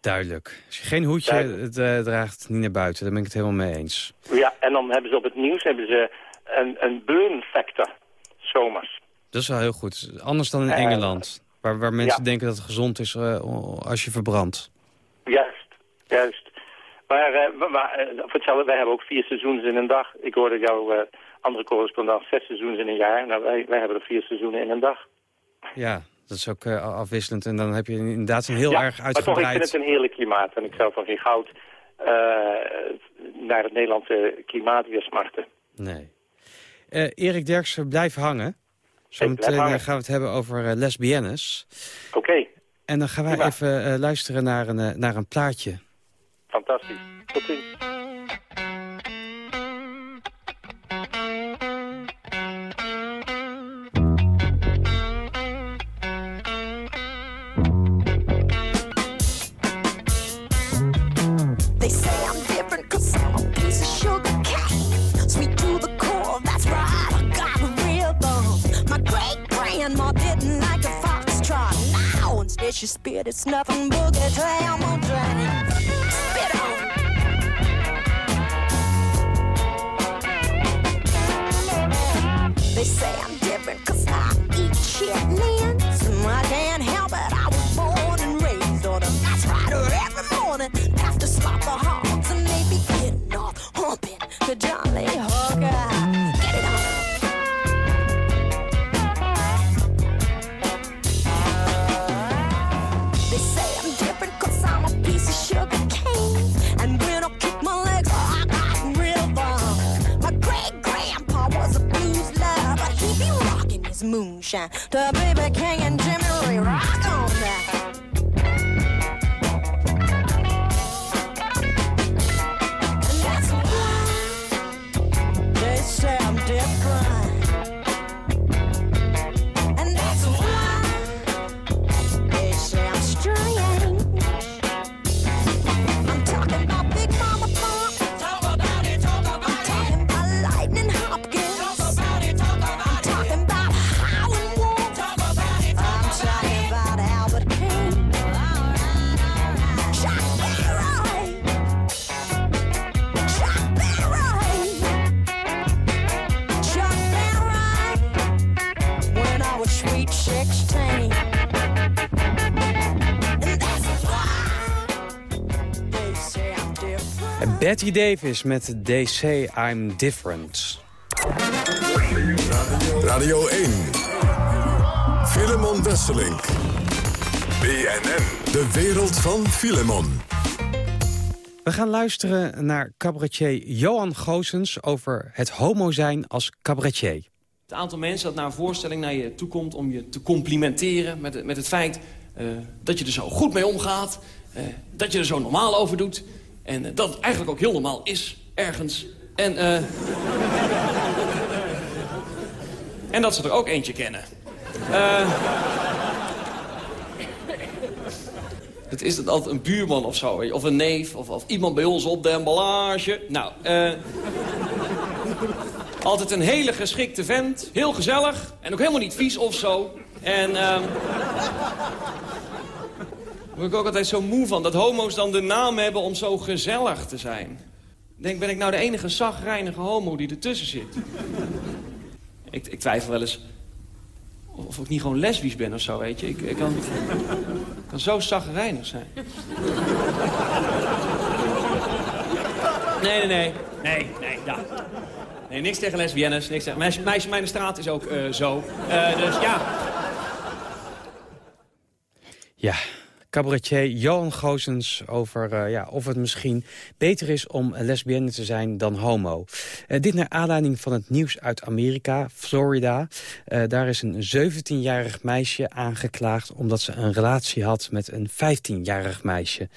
duidelijk. Als je geen hoedje het, eh, draagt, niet naar buiten. Daar ben ik het helemaal mee eens. Ja, en dan hebben ze op het nieuws hebben ze een, een burn factor, zomers. Dat is wel heel goed. Anders dan in Eh, Engeland. Waar, waar mensen ja. denken dat het gezond is eh, als je verbrandt. Juist, juist. Maar, hetzelfde, wij hebben ook vier seizoenen in een dag. Ik hoorde jouw andere correspondent zes seizoenen in een jaar. Nou, wij, wij hebben er vier seizoenen in een dag. Ja, dat is ook afwisselend. En dan heb je inderdaad een heel ja, erg Maar toch, ik uitgebreid... vind het een heerlijk klimaat. En ik zou van geen goud naar het Nederlandse klimaat weer smarten. Nee. Erik Derksen, blijf hangen. Zometeen eh, gaan we het hebben over eh, lesbiennes. Oké, En dan gaan wij Prima. even eh, luisteren naar een, naar een plaatje. fantastisch. Tot ziens. what you spit. It's nothing but a dram They say I'm different cause I eat shit. To Baby Betty Davis met They Say I'm Different. Radio 1. Filemon Wesselink. BNN. De wereld van Filemon. We gaan luisteren naar cabaretier Johan Goosens over het homo zijn als cabaretier. Het aantal mensen dat naar een voorstelling naar je toe komt om je te complimenteren met, het- met het feit eh, dat je er zo goed mee omgaat, eh, dat je er zo normaal over doet en eh, dat het eigenlijk ook heel normaal is, ergens. En, eh, en dat ze er ook eentje kennen. Eh, het is altijd een buurman of zo, of een neef, of, of iemand bij ons op de emballage. Nou, eh... Altijd een hele geschikte vent. Heel gezellig. En ook helemaal niet vies of zo. En daar word ik ook altijd zo moe van. Dat homo's dan de naam hebben om zo gezellig te zijn. Denk, ben ik nou de enige zagrijnige homo die ertussen zit? ik, ik twijfel wel eens of ik niet gewoon lesbisch ben of zo, weet je. Ik, ik kan, kan zo zagrijnig zijn. Nee, nee, nee. Nee, nee, ja. Nee, niks tegen lesbiennes. Niks tegen... Meisje, meisje Mijn Straat is ook eh, zo. Eh, dus ja. Ja, cabaretier Johan Goosens over eh, ja, of het misschien beter is om lesbienne te zijn dan homo. Eh, dit naar aanleiding van het nieuws uit Amerika, Florida. Eh, daar is een 17-jarig meisje aangeklaagd omdat ze een relatie had met een 15-jarig meisje.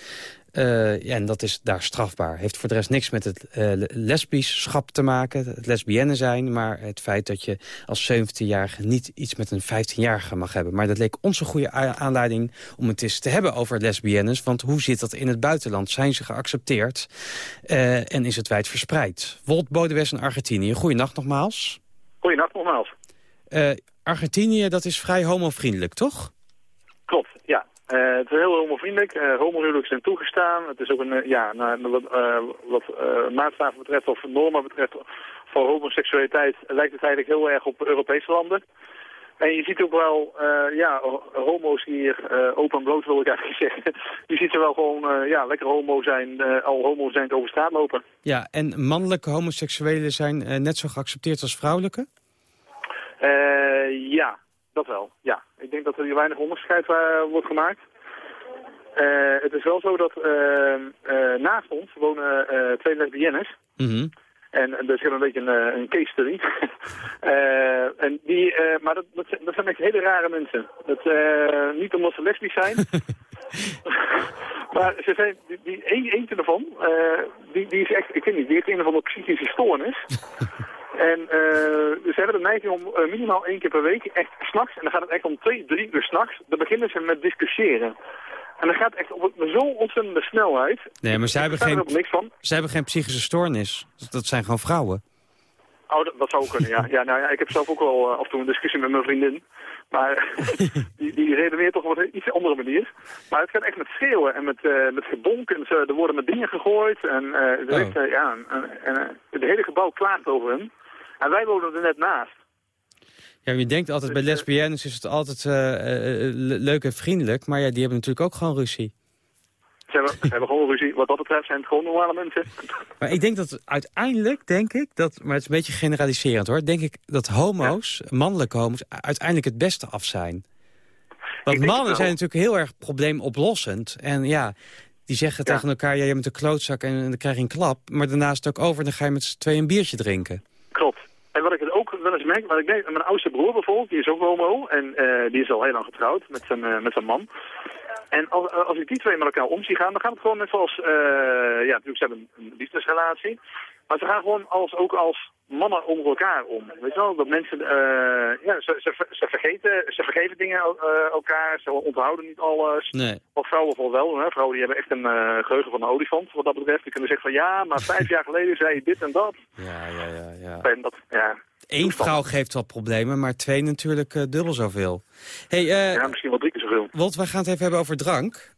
Ja, en dat is daar strafbaar. Heeft voor de rest niks met het eh lesbischap te maken, het lesbienne zijn... maar het feit dat je als 17-jarige niet iets met een 15-jarige mag hebben. Maar dat leek ons een goede aanleiding om het eens te hebben over lesbiennes. Want hoe zit dat in het buitenland? Zijn ze geaccepteerd Eh, en is het wijd verspreid? Wolt Bodewes in Argentinië, goeienacht nogmaals. Goeienacht nogmaals. Argentinië, dat is vrij homovriendelijk, toch? Klopt, ja. Eh, het is heel homovriendelijk. Uh, homohuwelijken zijn toegestaan. Het is ook een, eh, ja, wat, eh, wat eh, maatstaven betreft of normen betreft voor homoseksualiteit lijkt het eigenlijk heel erg op Europese landen. En je ziet ook wel, eh, ja, ho- homo's hier, eh, open en bloot wil ik eigenlijk zeggen. Je ziet er wel gewoon, eh, ja, lekker homo zijn, eh, al homo zijn over straat lopen. Ja, en mannelijke homoseksuelen zijn eh, net zo geaccepteerd als vrouwelijke? Eh, ja, dat wel. Ja, ik denk dat er hier weinig onderscheid eh, wordt gemaakt. Eh, het is wel zo dat eh, eh, naast ons wonen twee lesbiennes. Mhm. En eh, dus ik heb een beetje een, een case study. En die, eh, maar dat, dat, zijn- dat zijn echt hele rare mensen. Dat, eh, niet omdat ze lesbisch zijn. maar ze zijn, die, die eentje ervan, die, die is echt, ik weet niet, die heeft een of andere psychische stoornis. En eh, ze hebben de neiging om eh, minimaal één keer per week, echt s'nachts, en dan gaat het echt om twee, drie uur s'nachts, dan beginnen ze met discussiëren. En dan gaat het echt op zo'n ontzettende snelheid. Nee, maar zij hebben, geen, niks van. zij hebben geen psychische stoornis. Dat zijn gewoon vrouwen. Oh, dat, dat zou ook kunnen, ja. ja, nou ja. Ik heb zelf ook wel eh, af en toe een discussie met mijn vriendin. Maar die, die redeneert toch op een iets andere manier. Maar het gaat echt met schreeuwen en met, eh met gebonk. En ze, er worden met dingen gegooid. En, Oh. ja, en, en, het hele gebouw klaagt over hen. En wij wonen er net naast. Ja, je denkt altijd bij lesbiennes is het altijd eh, eh, le- leuk en vriendelijk. Maar ja, die hebben natuurlijk ook gewoon ruzie. Ze hebben, ze hebben gewoon ruzie. Wat dat betreft zijn het gewoon normale mensen. Maar ik denk dat uiteindelijk, denk ik, dat, maar het is een beetje generaliserend hoor, denk ik dat homo's, mannelijke homo's, uiteindelijk het beste af zijn. Want mannen zijn natuurlijk heel erg probleemoplossend. En ja, die zeggen Ja. tegen elkaar, ja, je bent een klootzak en, dan krijg je een klap. Maar daarnaast ook over, dan ga je met z'n tweeën een biertje drinken. En wat ik ook wel eens merk, wat ik denk, mijn oudste broer bijvoorbeeld, die is ook homo. En eh, die is al heel lang getrouwd met zijn, eh, met zijn man. En als, als ik die twee met elkaar om zie gaan, dan gaat het gewoon net zoals, eh, ja, natuurlijk ze hebben een liefdesrelatie. Maar ze gaan gewoon als, ook als mannen onder elkaar om. Weet je wel, dat mensen, eh, ja, ze, ze, ze, vergeten, ze vergeven dingen eh, elkaar, ze onthouden niet alles. Nee. Wat vrouwen wel wel hè. Vrouwen die hebben echt een eh, geheugen van een olifant, wat dat betreft. Die kunnen zeggen van, ja, maar vijf jaar geleden zei je dit en dat. Ja, ja, ja. ja. En dat, ja, Eén vrouw geeft wel problemen, maar twee natuurlijk dubbel zoveel. Hey, ja, misschien wel drie keer zoveel. Wolt, wij gaan het even hebben over drank.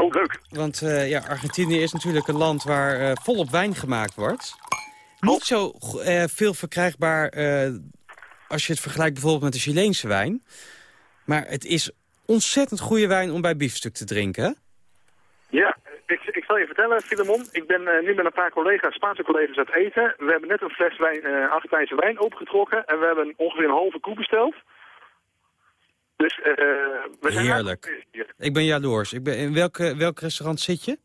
Oh, leuk. Want ja, Argentinië is natuurlijk een land waar volop wijn gemaakt wordt. Niet zo eh, veel verkrijgbaar eh, als je het vergelijkt bijvoorbeeld met de Chileense wijn. Maar het is ontzettend goede wijn om bij biefstuk te drinken. Ja, ik, ik zal je vertellen, Filemon. Ik ben eh, nu met een paar collega's, Spaanse collega's aan het eten. We hebben net een fles wijn, Argentijnse wijn opengetrokken. En we hebben ongeveer een halve koe besteld. Dus we zijn Heerlijk. Ik ben jaloers. Ik ben, in welk, welk restaurant zit je?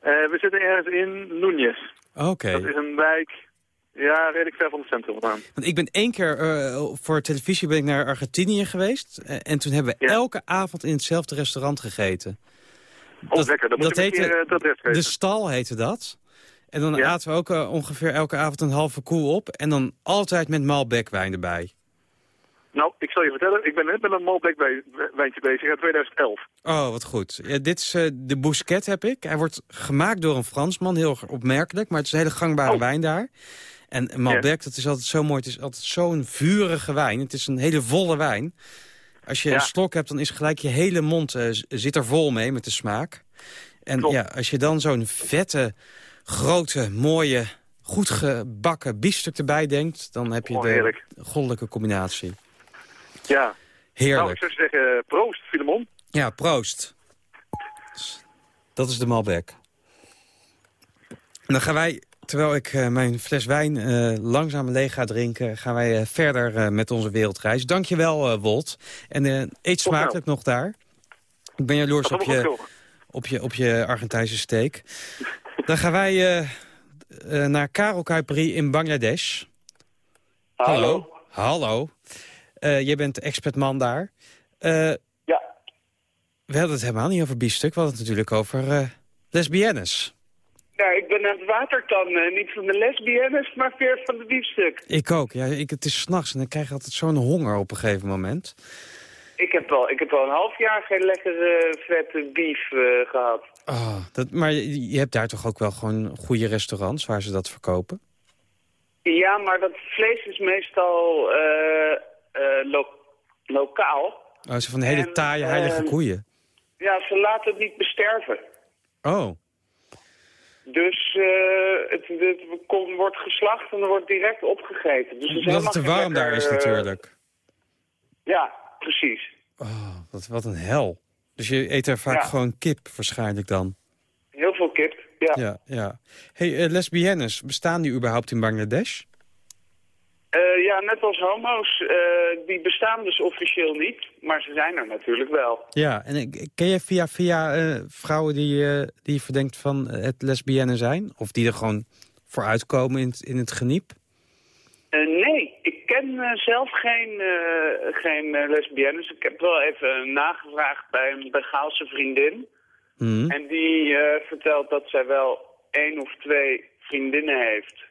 We zitten ergens in Núñez. Oké. Dat is een wijk, ja, redelijk ver van het centrum vandaan. Want ik ben één keer eh, voor televisie ben ik naar Argentinië geweest. eh, en toen hebben we elke avond in hetzelfde restaurant gegeten. Oh, lekker. Dan heette- keer, eh, dat geven. De Stal heette dat. En dan aten we ook eh, ongeveer elke avond een halve koe op. En dan altijd met Malbec wijn erbij. Nou, ik zal je vertellen, ik ben net met een Malbec bij- wijntje bezig uit 2011. Oh, wat goed. Ja, dit is eh, de Bousquet heb ik. Hij wordt gemaakt door een Fransman, heel opmerkelijk. Maar het is een hele gangbare wijn daar. En Malbec, dat is altijd zo mooi. Het is altijd zo'n vurige wijn. Het is een hele volle wijn. Als je Ja. een slok hebt, dan is gelijk je hele mond eh, zit er vol mee met de smaak. En ja, als je dan zo'n vette, grote, mooie, goed gebakken biefstuk erbij denkt... dan heb je Oh, de goddelijke combinatie. Ja. Heerlijk. Nou, ik zou zeggen, eh, proost, Filemon. Ja, proost. Dat is de Malbec. En dan gaan wij, terwijl ik eh, mijn fles wijn eh, langzaam leeg ga drinken... gaan wij verder met onze wereldreis. Dank je wel, eh, Wolt. En eet smakelijk nog daar. Ik ben jaloers op je, op, je, op je Argentijnse steak. Dan gaan wij naar Karel Kuiperi in Bangladesh. Hallo. Hallo. Jij bent expertman daar. Eh, Ja. We hadden het helemaal niet over biefstuk. We hadden het natuurlijk over eh, lesbiennes. Nou, ik ben aan het watertanden. Niet van de lesbiennes, maar weer van de biefstuk. Ik ook. Ja, ik, het is s'nachts en dan krijg je altijd zo'n honger op een gegeven moment. Ik heb al, ik heb al een half jaar geen lekkere vette beef eh, gehad. Oh, dat, maar je, je hebt daar toch ook wel gewoon goede restaurants waar ze dat verkopen? Ja, maar dat vlees is meestal eh, eh, lo- lokaal. Oh, ze van de hele En, taaie heilige eh, koeien. Ja, ze laten het niet besterven. Oh, Dus eh, het, het komt- wordt geslacht en er wordt direct opgegeten. Dus er is omdat het te warm daar is eh, natuurlijk. Ja, precies. Oh, wat, wat een hel. Dus je eet daar vaak Ja. gewoon kip waarschijnlijk dan. Heel veel kip, ja. Ja, ja. hey, eh, lesbiennes, bestaan die überhaupt in Bangladesh? Eh, ja, net als homo's, eh, die bestaan dus officieel niet. Maar ze zijn er natuurlijk wel. Ja, en ken je via via eh, vrouwen die, die je verdenkt van het lesbienne zijn? Of die er gewoon voor uitkomen in het, in het geniep? Nee, ik ken zelf geen, geen lesbiennes. Ik heb wel even nagevraagd bij een Begaalse vriendin. Mhm. En die vertelt dat zij wel één of twee vriendinnen heeft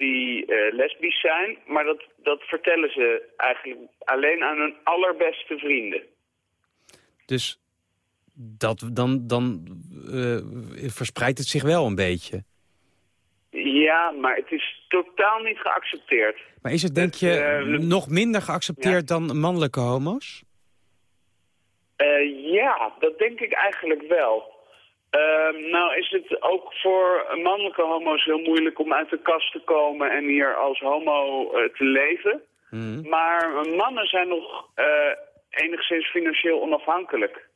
die eh, lesbisch zijn. Maar dat, dat vertellen ze eigenlijk alleen aan hun allerbeste vrienden. Dus dat, dan, dan eh, verspreidt het zich wel een beetje. Ja, maar het is totaal niet geaccepteerd. Maar is het denk je eh, nog minder geaccepteerd dan mannelijke homo's? Ja, dat denk ik eigenlijk wel. Ehm, nou is het ook voor mannelijke homo's heel moeilijk om uit de kast te komen en hier als homo eh, te leven. Maar mannen zijn nog eh, enigszins financieel onafhankelijk.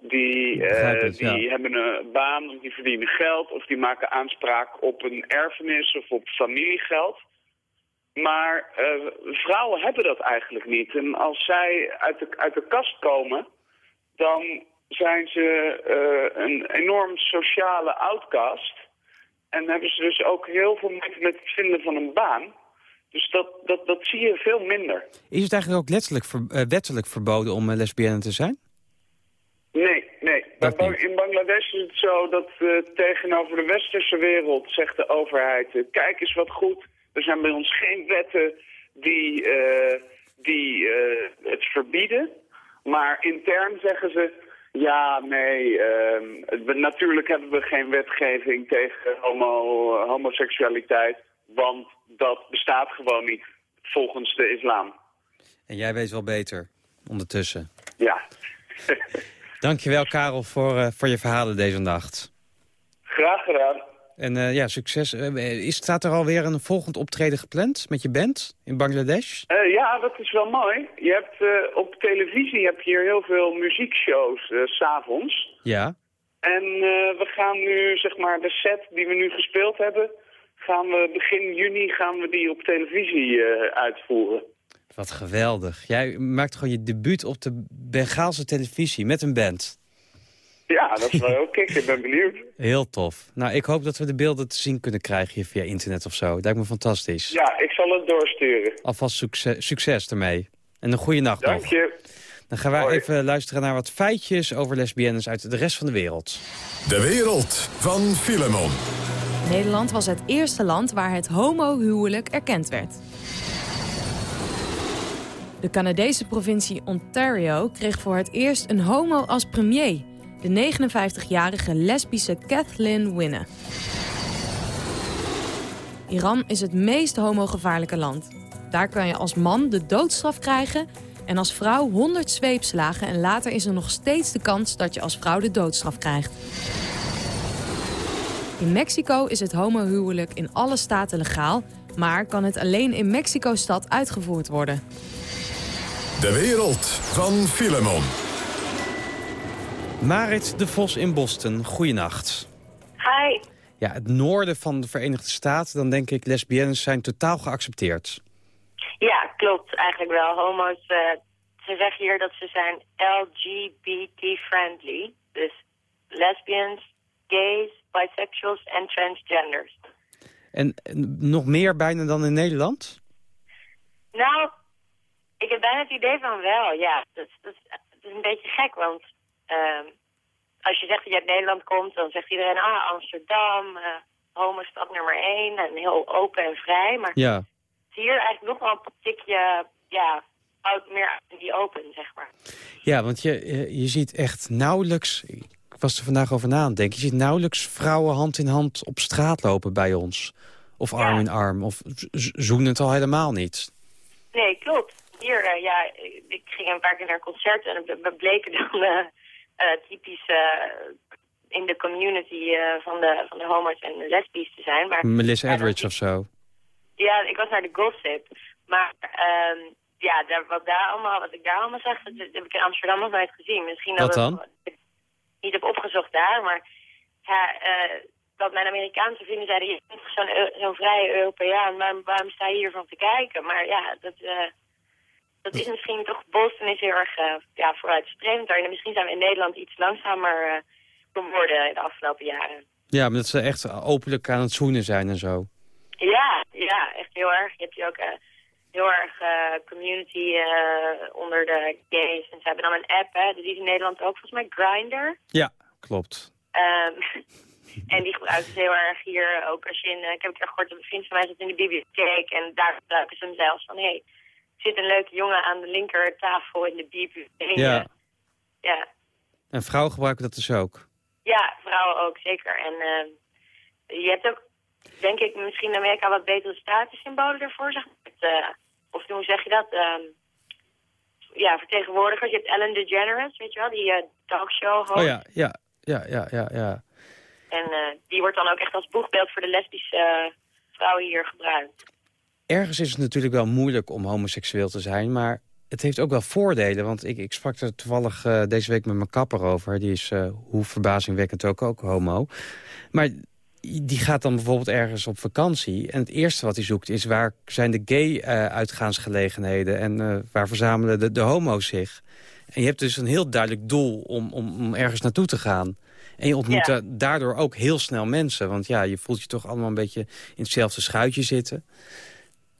Die, eh, ja. die hebben een baan, of die verdienen geld, of die maken aanspraak op een erfenis of op familiegeld. Maar vrouwen hebben dat eigenlijk niet. En als zij uit de, uit de kast komen, dan zijn ze eh, een enorm sociale outcast. En hebben ze dus ook heel veel moeite met het vinden van een baan. Dus dat, dat, dat zie je veel minder. Is het eigenlijk ook letterlijk ver- eh, wettelijk verboden om uh, lesbienne te zijn? Nee, nee. In Bangladesh is het zo dat eh, tegenover de westerse wereld zegt de overheid... eh, kijk eens wat goed, er zijn bij ons geen wetten die, eh, die eh, het verbieden. Maar intern zeggen ze... Ja, nee, ehm, we- natuurlijk hebben we geen wetgeving tegen homo, homoseksualiteit... want dat bestaat gewoon niet volgens de islam. En jij weet wel beter, ondertussen. Ja. Dankjewel, Karel, voor, uh, voor je verhalen deze nacht. Graag gedaan. En uh, ja, succes. Uh, is, staat er alweer een volgend optreden gepland met je band in Bangladesh? Uh, ja, dat is wel mooi. Je hebt, op televisie heb je hier heel veel muziekshows uh, s'avonds. Ja. En eh, we gaan nu, zeg maar, de set die we nu gespeeld hebben... gaan we begin juni gaan we die op televisie eh, uitvoeren. Wat geweldig. Jij maakt gewoon je debuut op de Bengaalse televisie met een band. Ja, dat is wel heel kick. Ik ben benieuwd. Heel tof. Nou, ik hoop dat we de beelden te zien kunnen krijgen hier via internet of zo. lijkt me fantastisch. Ja, ik zal het doorsturen. Alvast succes, succes ermee. En een goede nacht Dank nog. je. Dan gaan wij even luisteren naar wat feitjes over lesbiennes uit de rest van de wereld. De wereld van Filemon. Nederland was het eerste land waar het homohuwelijk erkend werd. De Canadese provincie Ontario kreeg voor het eerst een homo als premier. De 59-jarige lesbische Kathleen Winne. Iran is het meest homogevaarlijke land. Daar kan je als man de doodstraf krijgen en als vrouw 100 zweepslagen... en later is er nog steeds de kans dat je als vrouw de doodstraf krijgt. In Mexico is het homohuwelijk in alle staten legaal... maar kan het alleen in Mexico-stad uitgevoerd worden. De wereld van Filemon. Marit de Vos in Boston, goeienacht. Hi. Ja, het noorden van de Verenigde Staten, dan denk ik lesbiennes zijn totaal geaccepteerd. Ja, klopt. Eigenlijk wel. Homo's, eh, ze zeggen hier dat ze zijn LGBT-friendly. Dus lesbians, gays, bisexuals en transgenders. En eh, nog meer bijna dan in Nederland? Nou, ik heb bijna het idee van wel, ja. Dat, dat, dat is een beetje gek, want ehm, als je zegt dat je uit Nederland komt, dan zegt iedereen, ah, Amsterdam, eh homostad nummer één en heel open en vrij. Maar Ja. het is hier eigenlijk nog wel een tikje, ja, meer die open, zeg maar. Ja, want je, je, ziet echt nauwelijks... Ik was er vandaag over na aan het denken. Je ziet nauwelijks vrouwen hand in hand op straat lopen bij ons. Of arm in arm. Of z- z- zoenend al helemaal niet. Nee, klopt. Hier, eh, ja, ik ging een paar keer naar concerten en we bleken dan eh, eh, typisch eh, in de community eh, van, de, van de homo's en de lesbies te zijn. Maar Melissa Edridge of zo. ja, ik was naar de gossip. Maar ehm, ja, daar, wat, daar allemaal, wat ik daar allemaal zag, dat, heb ik in Amsterdam nog nooit gezien. Misschien Wat dat dan? ik niet heb opgezocht daar, maar ja, wat mijn Amerikaanse vrienden zeiden, je bent zo'n zo'n vrije Europeaan, waarom, waarom sta je hiervan te kijken? Maar ja, dat, dat is misschien toch, Boston is heel erg eh, ja, vooruitstrevend daar. En misschien zijn we in Nederland iets langzamer eh, geworden in de afgelopen jaren. Ja, maar dat ze echt openlijk aan het zoenen zijn en zo. Ja, ja, echt heel erg. Je hebt hier ook eh, heel erg eh, community eh, onder de gays. En ze hebben dan een app, hè, die is in Nederland ook volgens mij Grindr. Ja, klopt. Ehm, en die gebruiken ze heel erg hier ook als je in... eh, ik heb een keer gehoord dat een vriend van mij zit in de bibliotheek. En daar gebruiken ze hem zelfs van... Hé, hey, zit een leuke jongen aan de linker tafel in de bibliotheek. Ja. Ja, En vrouwen gebruiken dat dus ook. ja vrouwen ook, zeker. En ehm, je hebt ook, denk ik, misschien in Amerika wat betere statussymbolen ervoor. Zeg. maar. Eh, of hoe zeg je dat? Ehm, ja, vertegenwoordigers. Je hebt Ellen DeGeneres, weet je wel, die eh, talkshow host. Oh ja, ja, ja, ja, ja, ja. En eh, die wordt dan ook echt als boegbeeld voor de lesbische eh, vrouwen hier gebruikt. Ergens is het natuurlijk wel moeilijk om homoseksueel te zijn, maar het heeft ook wel voordelen. Want ik, ik sprak er toevallig eh, deze week met mijn kapper over. Die is, eh, hoe verbazingwekkend ook, ook homo. Maar die gaat dan bijvoorbeeld ergens op vakantie. En het eerste wat hij zoekt is waar zijn de gay-uitgaansgelegenheden... en eh, waar verzamelen de, de homo's zich. En je hebt dus een heel duidelijk doel om, om, om ergens naartoe te gaan. En je ontmoet Ja. daardoor ook heel snel mensen. Want ja, je voelt je toch allemaal een beetje in hetzelfde schuitje zitten.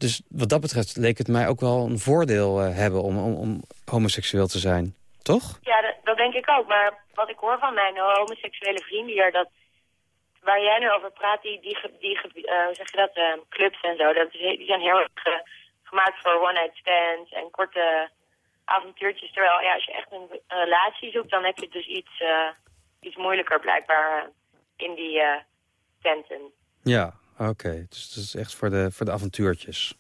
Dus wat dat betreft leek het mij ook wel een voordeel eh, hebben om, om, om homoseksueel te zijn. Toch? Ja, dat, dat denk ik ook. Maar wat ik hoor van mijn homoseksuele vrienden hier, dat waar jij nu over praat, die, die, die hoe zeg je dat, eh, clubs en zo, dat die zijn heel erg gemaakt voor one-night stands en korte avontuurtjes. Terwijl ja, als je echt een, relatie zoekt, dan heb je het dus iets, iets moeilijker blijkbaar in die tenten. Ja, oké. Dus dat is echt voor de, voor de avontuurtjes.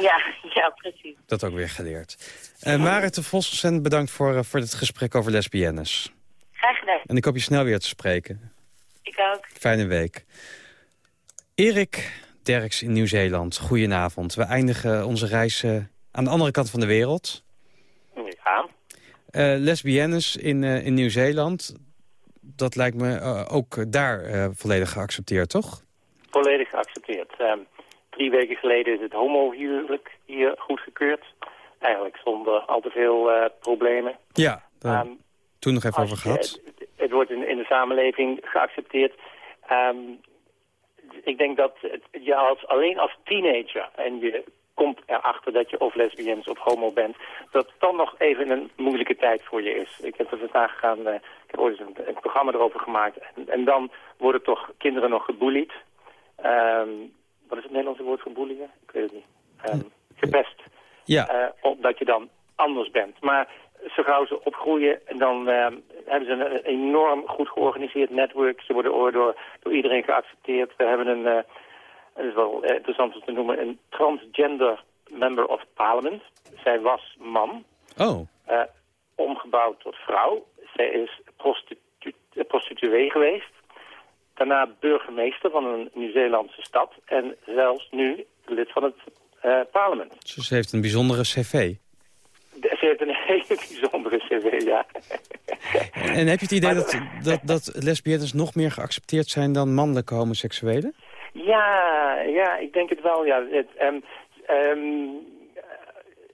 Ja, ja, precies. Dat ook weer geleerd. Eh Marit de bedankt voor, eh, voor dit gesprek over lesbiennes. Graag gedaan. En ik hoop je snel weer te spreken. Ik ook. Fijne week. Erik Derks in Nieuw-Zeeland, goedenavond. We eindigen onze reis aan de andere kant van de wereld. Ja. Eh lesbiennes in, in Nieuw-Zeeland. dat lijkt me ook daar volledig geaccepteerd, toch? Volledig geaccepteerd. Ehm, drie weken geleden is het homohuwelijk hier goedgekeurd. Eigenlijk zonder al te veel eh, problemen. Ja, daar Ehm, toen nog even over gehad. het, het wordt in, in de samenleving geaccepteerd. Ehm, ik denk dat je als, alleen als teenager en je komt erachter dat je of lesbiens of homo bent, dat het dan nog even een moeilijke tijd voor je is. Ik heb er vandaag gaan, eh, ik heb ooit een, een programma erover gemaakt. En, en dan worden toch kinderen nog gebullied. Ehm, wat is het Nederlandse woord voor boelingen? Ik weet het niet. Ehm, gepest. Ja. Eh, omdat je dan anders bent. Maar zo gauw ze opgroeien, dan eh, hebben ze een, enorm goed georganiseerd netwerk. Ze worden door, door, iedereen geaccepteerd. We hebben een, eh, het is wel eh, interessant om te noemen, een transgender member of parliament. Zij was man, Oh, eh, omgebouwd tot vrouw. Zij is prostitu eh, prostituee geweest. Daarna burgemeester van een Nieuw-Zeelandse stad. En zelfs nu lid van het eh, parlement. dus ze heeft een bijzondere cv. Ze heeft een hele bijzondere cv, ja. En heb je het idee dat, dat, dat lesbiennes nog meer geaccepteerd zijn dan mannelijke homoseksuelen? Ja, ja, ik denk het wel, ja. Het, ehm, ehm,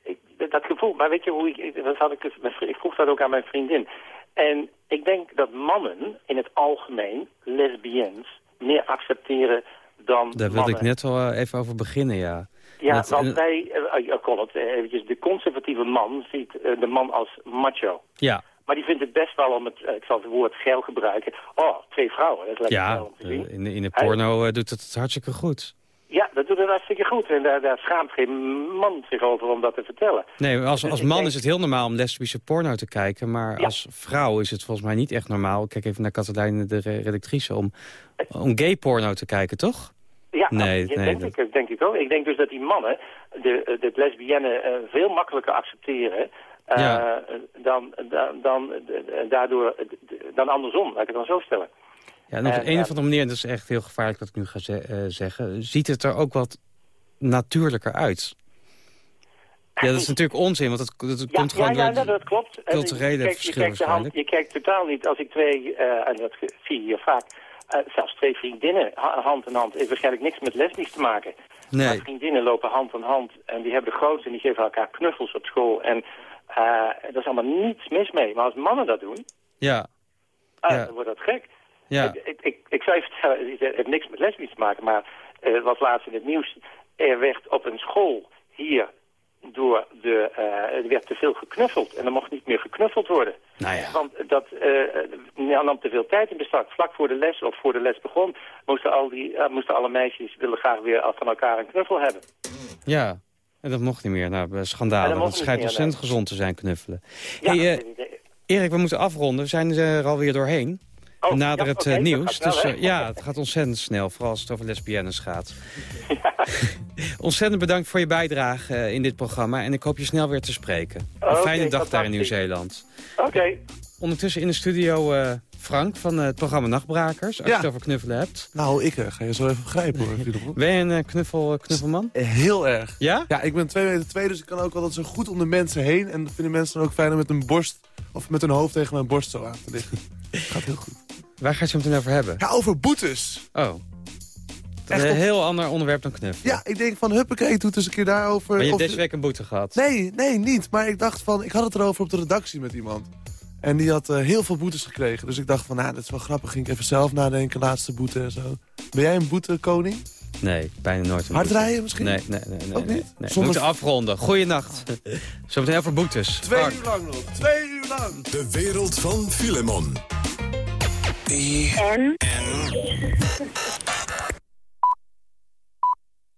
eh, ik, dat gevoel, maar weet je hoe ik, dat had ik, dus- ik vroeg dat ook aan mijn vriendin. En ik denk dat mannen in het algemeen, lesbiennes, meer accepteren dan Daar wilde ik net al eh, even over beginnen, ja. Ja, Dat- want eh, wij, eh, ik kon het eh, eventjes, de conservatieve man ziet eh, de man als macho. Ja, Maar die vindt het best wel om het, eh, ik zal het woord geil gebruiken. Oh, twee vrouwen, dat ja geil om te zien. eh, in, de- in de porno eh, doet het hartstikke goed. Ja, dat doet het hartstikke goed. En daar, daar schaamt geen man zich over om dat te vertellen. Nee, als, Dus als man is het heel normaal om lesbische porno te kijken. Maar als vrouw is het volgens mij niet echt normaal. Ik Kijk even naar Katelijn, de re- redactrice, om, om gay porno te kijken, toch? Ja, Nee, dat nee, denk, dat- ik, denk ik ook. Ik denk dus dat die mannen de, de, het lesbienne eh, veel makkelijker accepteren... eh, Ja. dan, dan, dan, eh, daardoor, dan andersom, laat ik het dan zo stellen. Ja, en op En, een ja. of andere manier, en dat is echt heel gevaarlijk wat ik nu ga ze- eh, zeggen... ziet het er ook wat natuurlijker uit. Ja, dat is natuurlijk onzin, want Ja, komt ja, gewoon ja, door... dat, dat klopt. Culturele je kijkt, je, kijkt hand, je kijkt totaal niet, als ik twee, eh, en dat zie je hier vaak... eh, zelfs twee vriendinnen ha- hand in hand heeft waarschijnlijk niks met lesbisch te maken. Nee. Maar vriendinnen lopen hand in hand en die hebben de grootste en die geven elkaar knuffels op school. En eh er is allemaal niets mis mee. Maar als mannen dat doen, Ja, Ja. dan wordt dat gek. Ja. Ik, ik, ik, ik zou je vertellen, het heeft niks met lesbisch te maken, maar het was laatst in het nieuws. Er werd op een school hier door de, eh, er werd te veel geknuffeld en er mocht niet meer geknuffeld worden. Nou ja. Want dat eh, nam te veel tijd in beslag. Vlak voor de les of voor de les begon, moesten, al die, moesten alle meisjes willen graag weer van elkaar een knuffel hebben. Ja, en dat mocht niet meer. Nou, schandalig, dat want het schijnt ontzettend gezond te zijn, knuffelen. Ja, Hey, Erik, we moeten afronden. We zijn er alweer doorheen. Oh, ja, het eh, nieuws. dus eh, ja, het gaat ontzettend snel. Vooral als het over lesbiennes gaat. ontzettend bedankt voor je bijdrage eh, in dit programma. En ik hoop je snel weer te spreken. Een fijne dag daar in. Nieuw-Zeeland. Oké. Ondertussen in de studio eh, Frank van het programma Nachtbrakers. Als Ja. je het over knuffelen hebt. Nou, ik eh, ga je zo even begrijpen hoor. Ben je een knuffel, knuffelman? Heel erg. Ja? Ja, ik ben 2 meter 2, dus ik kan ook altijd zo goed om de mensen heen. En dat vinden mensen dan ook fijn om met hun borst, of met hun hoofd tegen mijn borst zo aan te liggen. Gaat heel goed. Waar ga je het meteen over hebben? Ja, over boetes. Oh. Echt een op- heel ander onderwerp dan knuffelen. Ja, ik denk van huppakee, ik doe het eens een keer daarover. Maar je hebt Of- deze week een boete gehad. Nee, nee, niet. Maar ik dacht van, ik had het erover op de redactie met iemand. En die had eh, heel veel boetes gekregen. Dus ik dacht van, nou, dat is wel grappig. Ging ik even zelf nadenken, laatste boete en zo. Ben jij een boetekoning? Nee, bijna nooit een Hard boete. rijden misschien? Nee, nee, nee. nee, Ook niet? nee. We Zonder- moeten afronden. Goeienacht. Zometeen over boetes. Twee uur lang nog. Twee uur lang. De wereld van Filemon. En. N.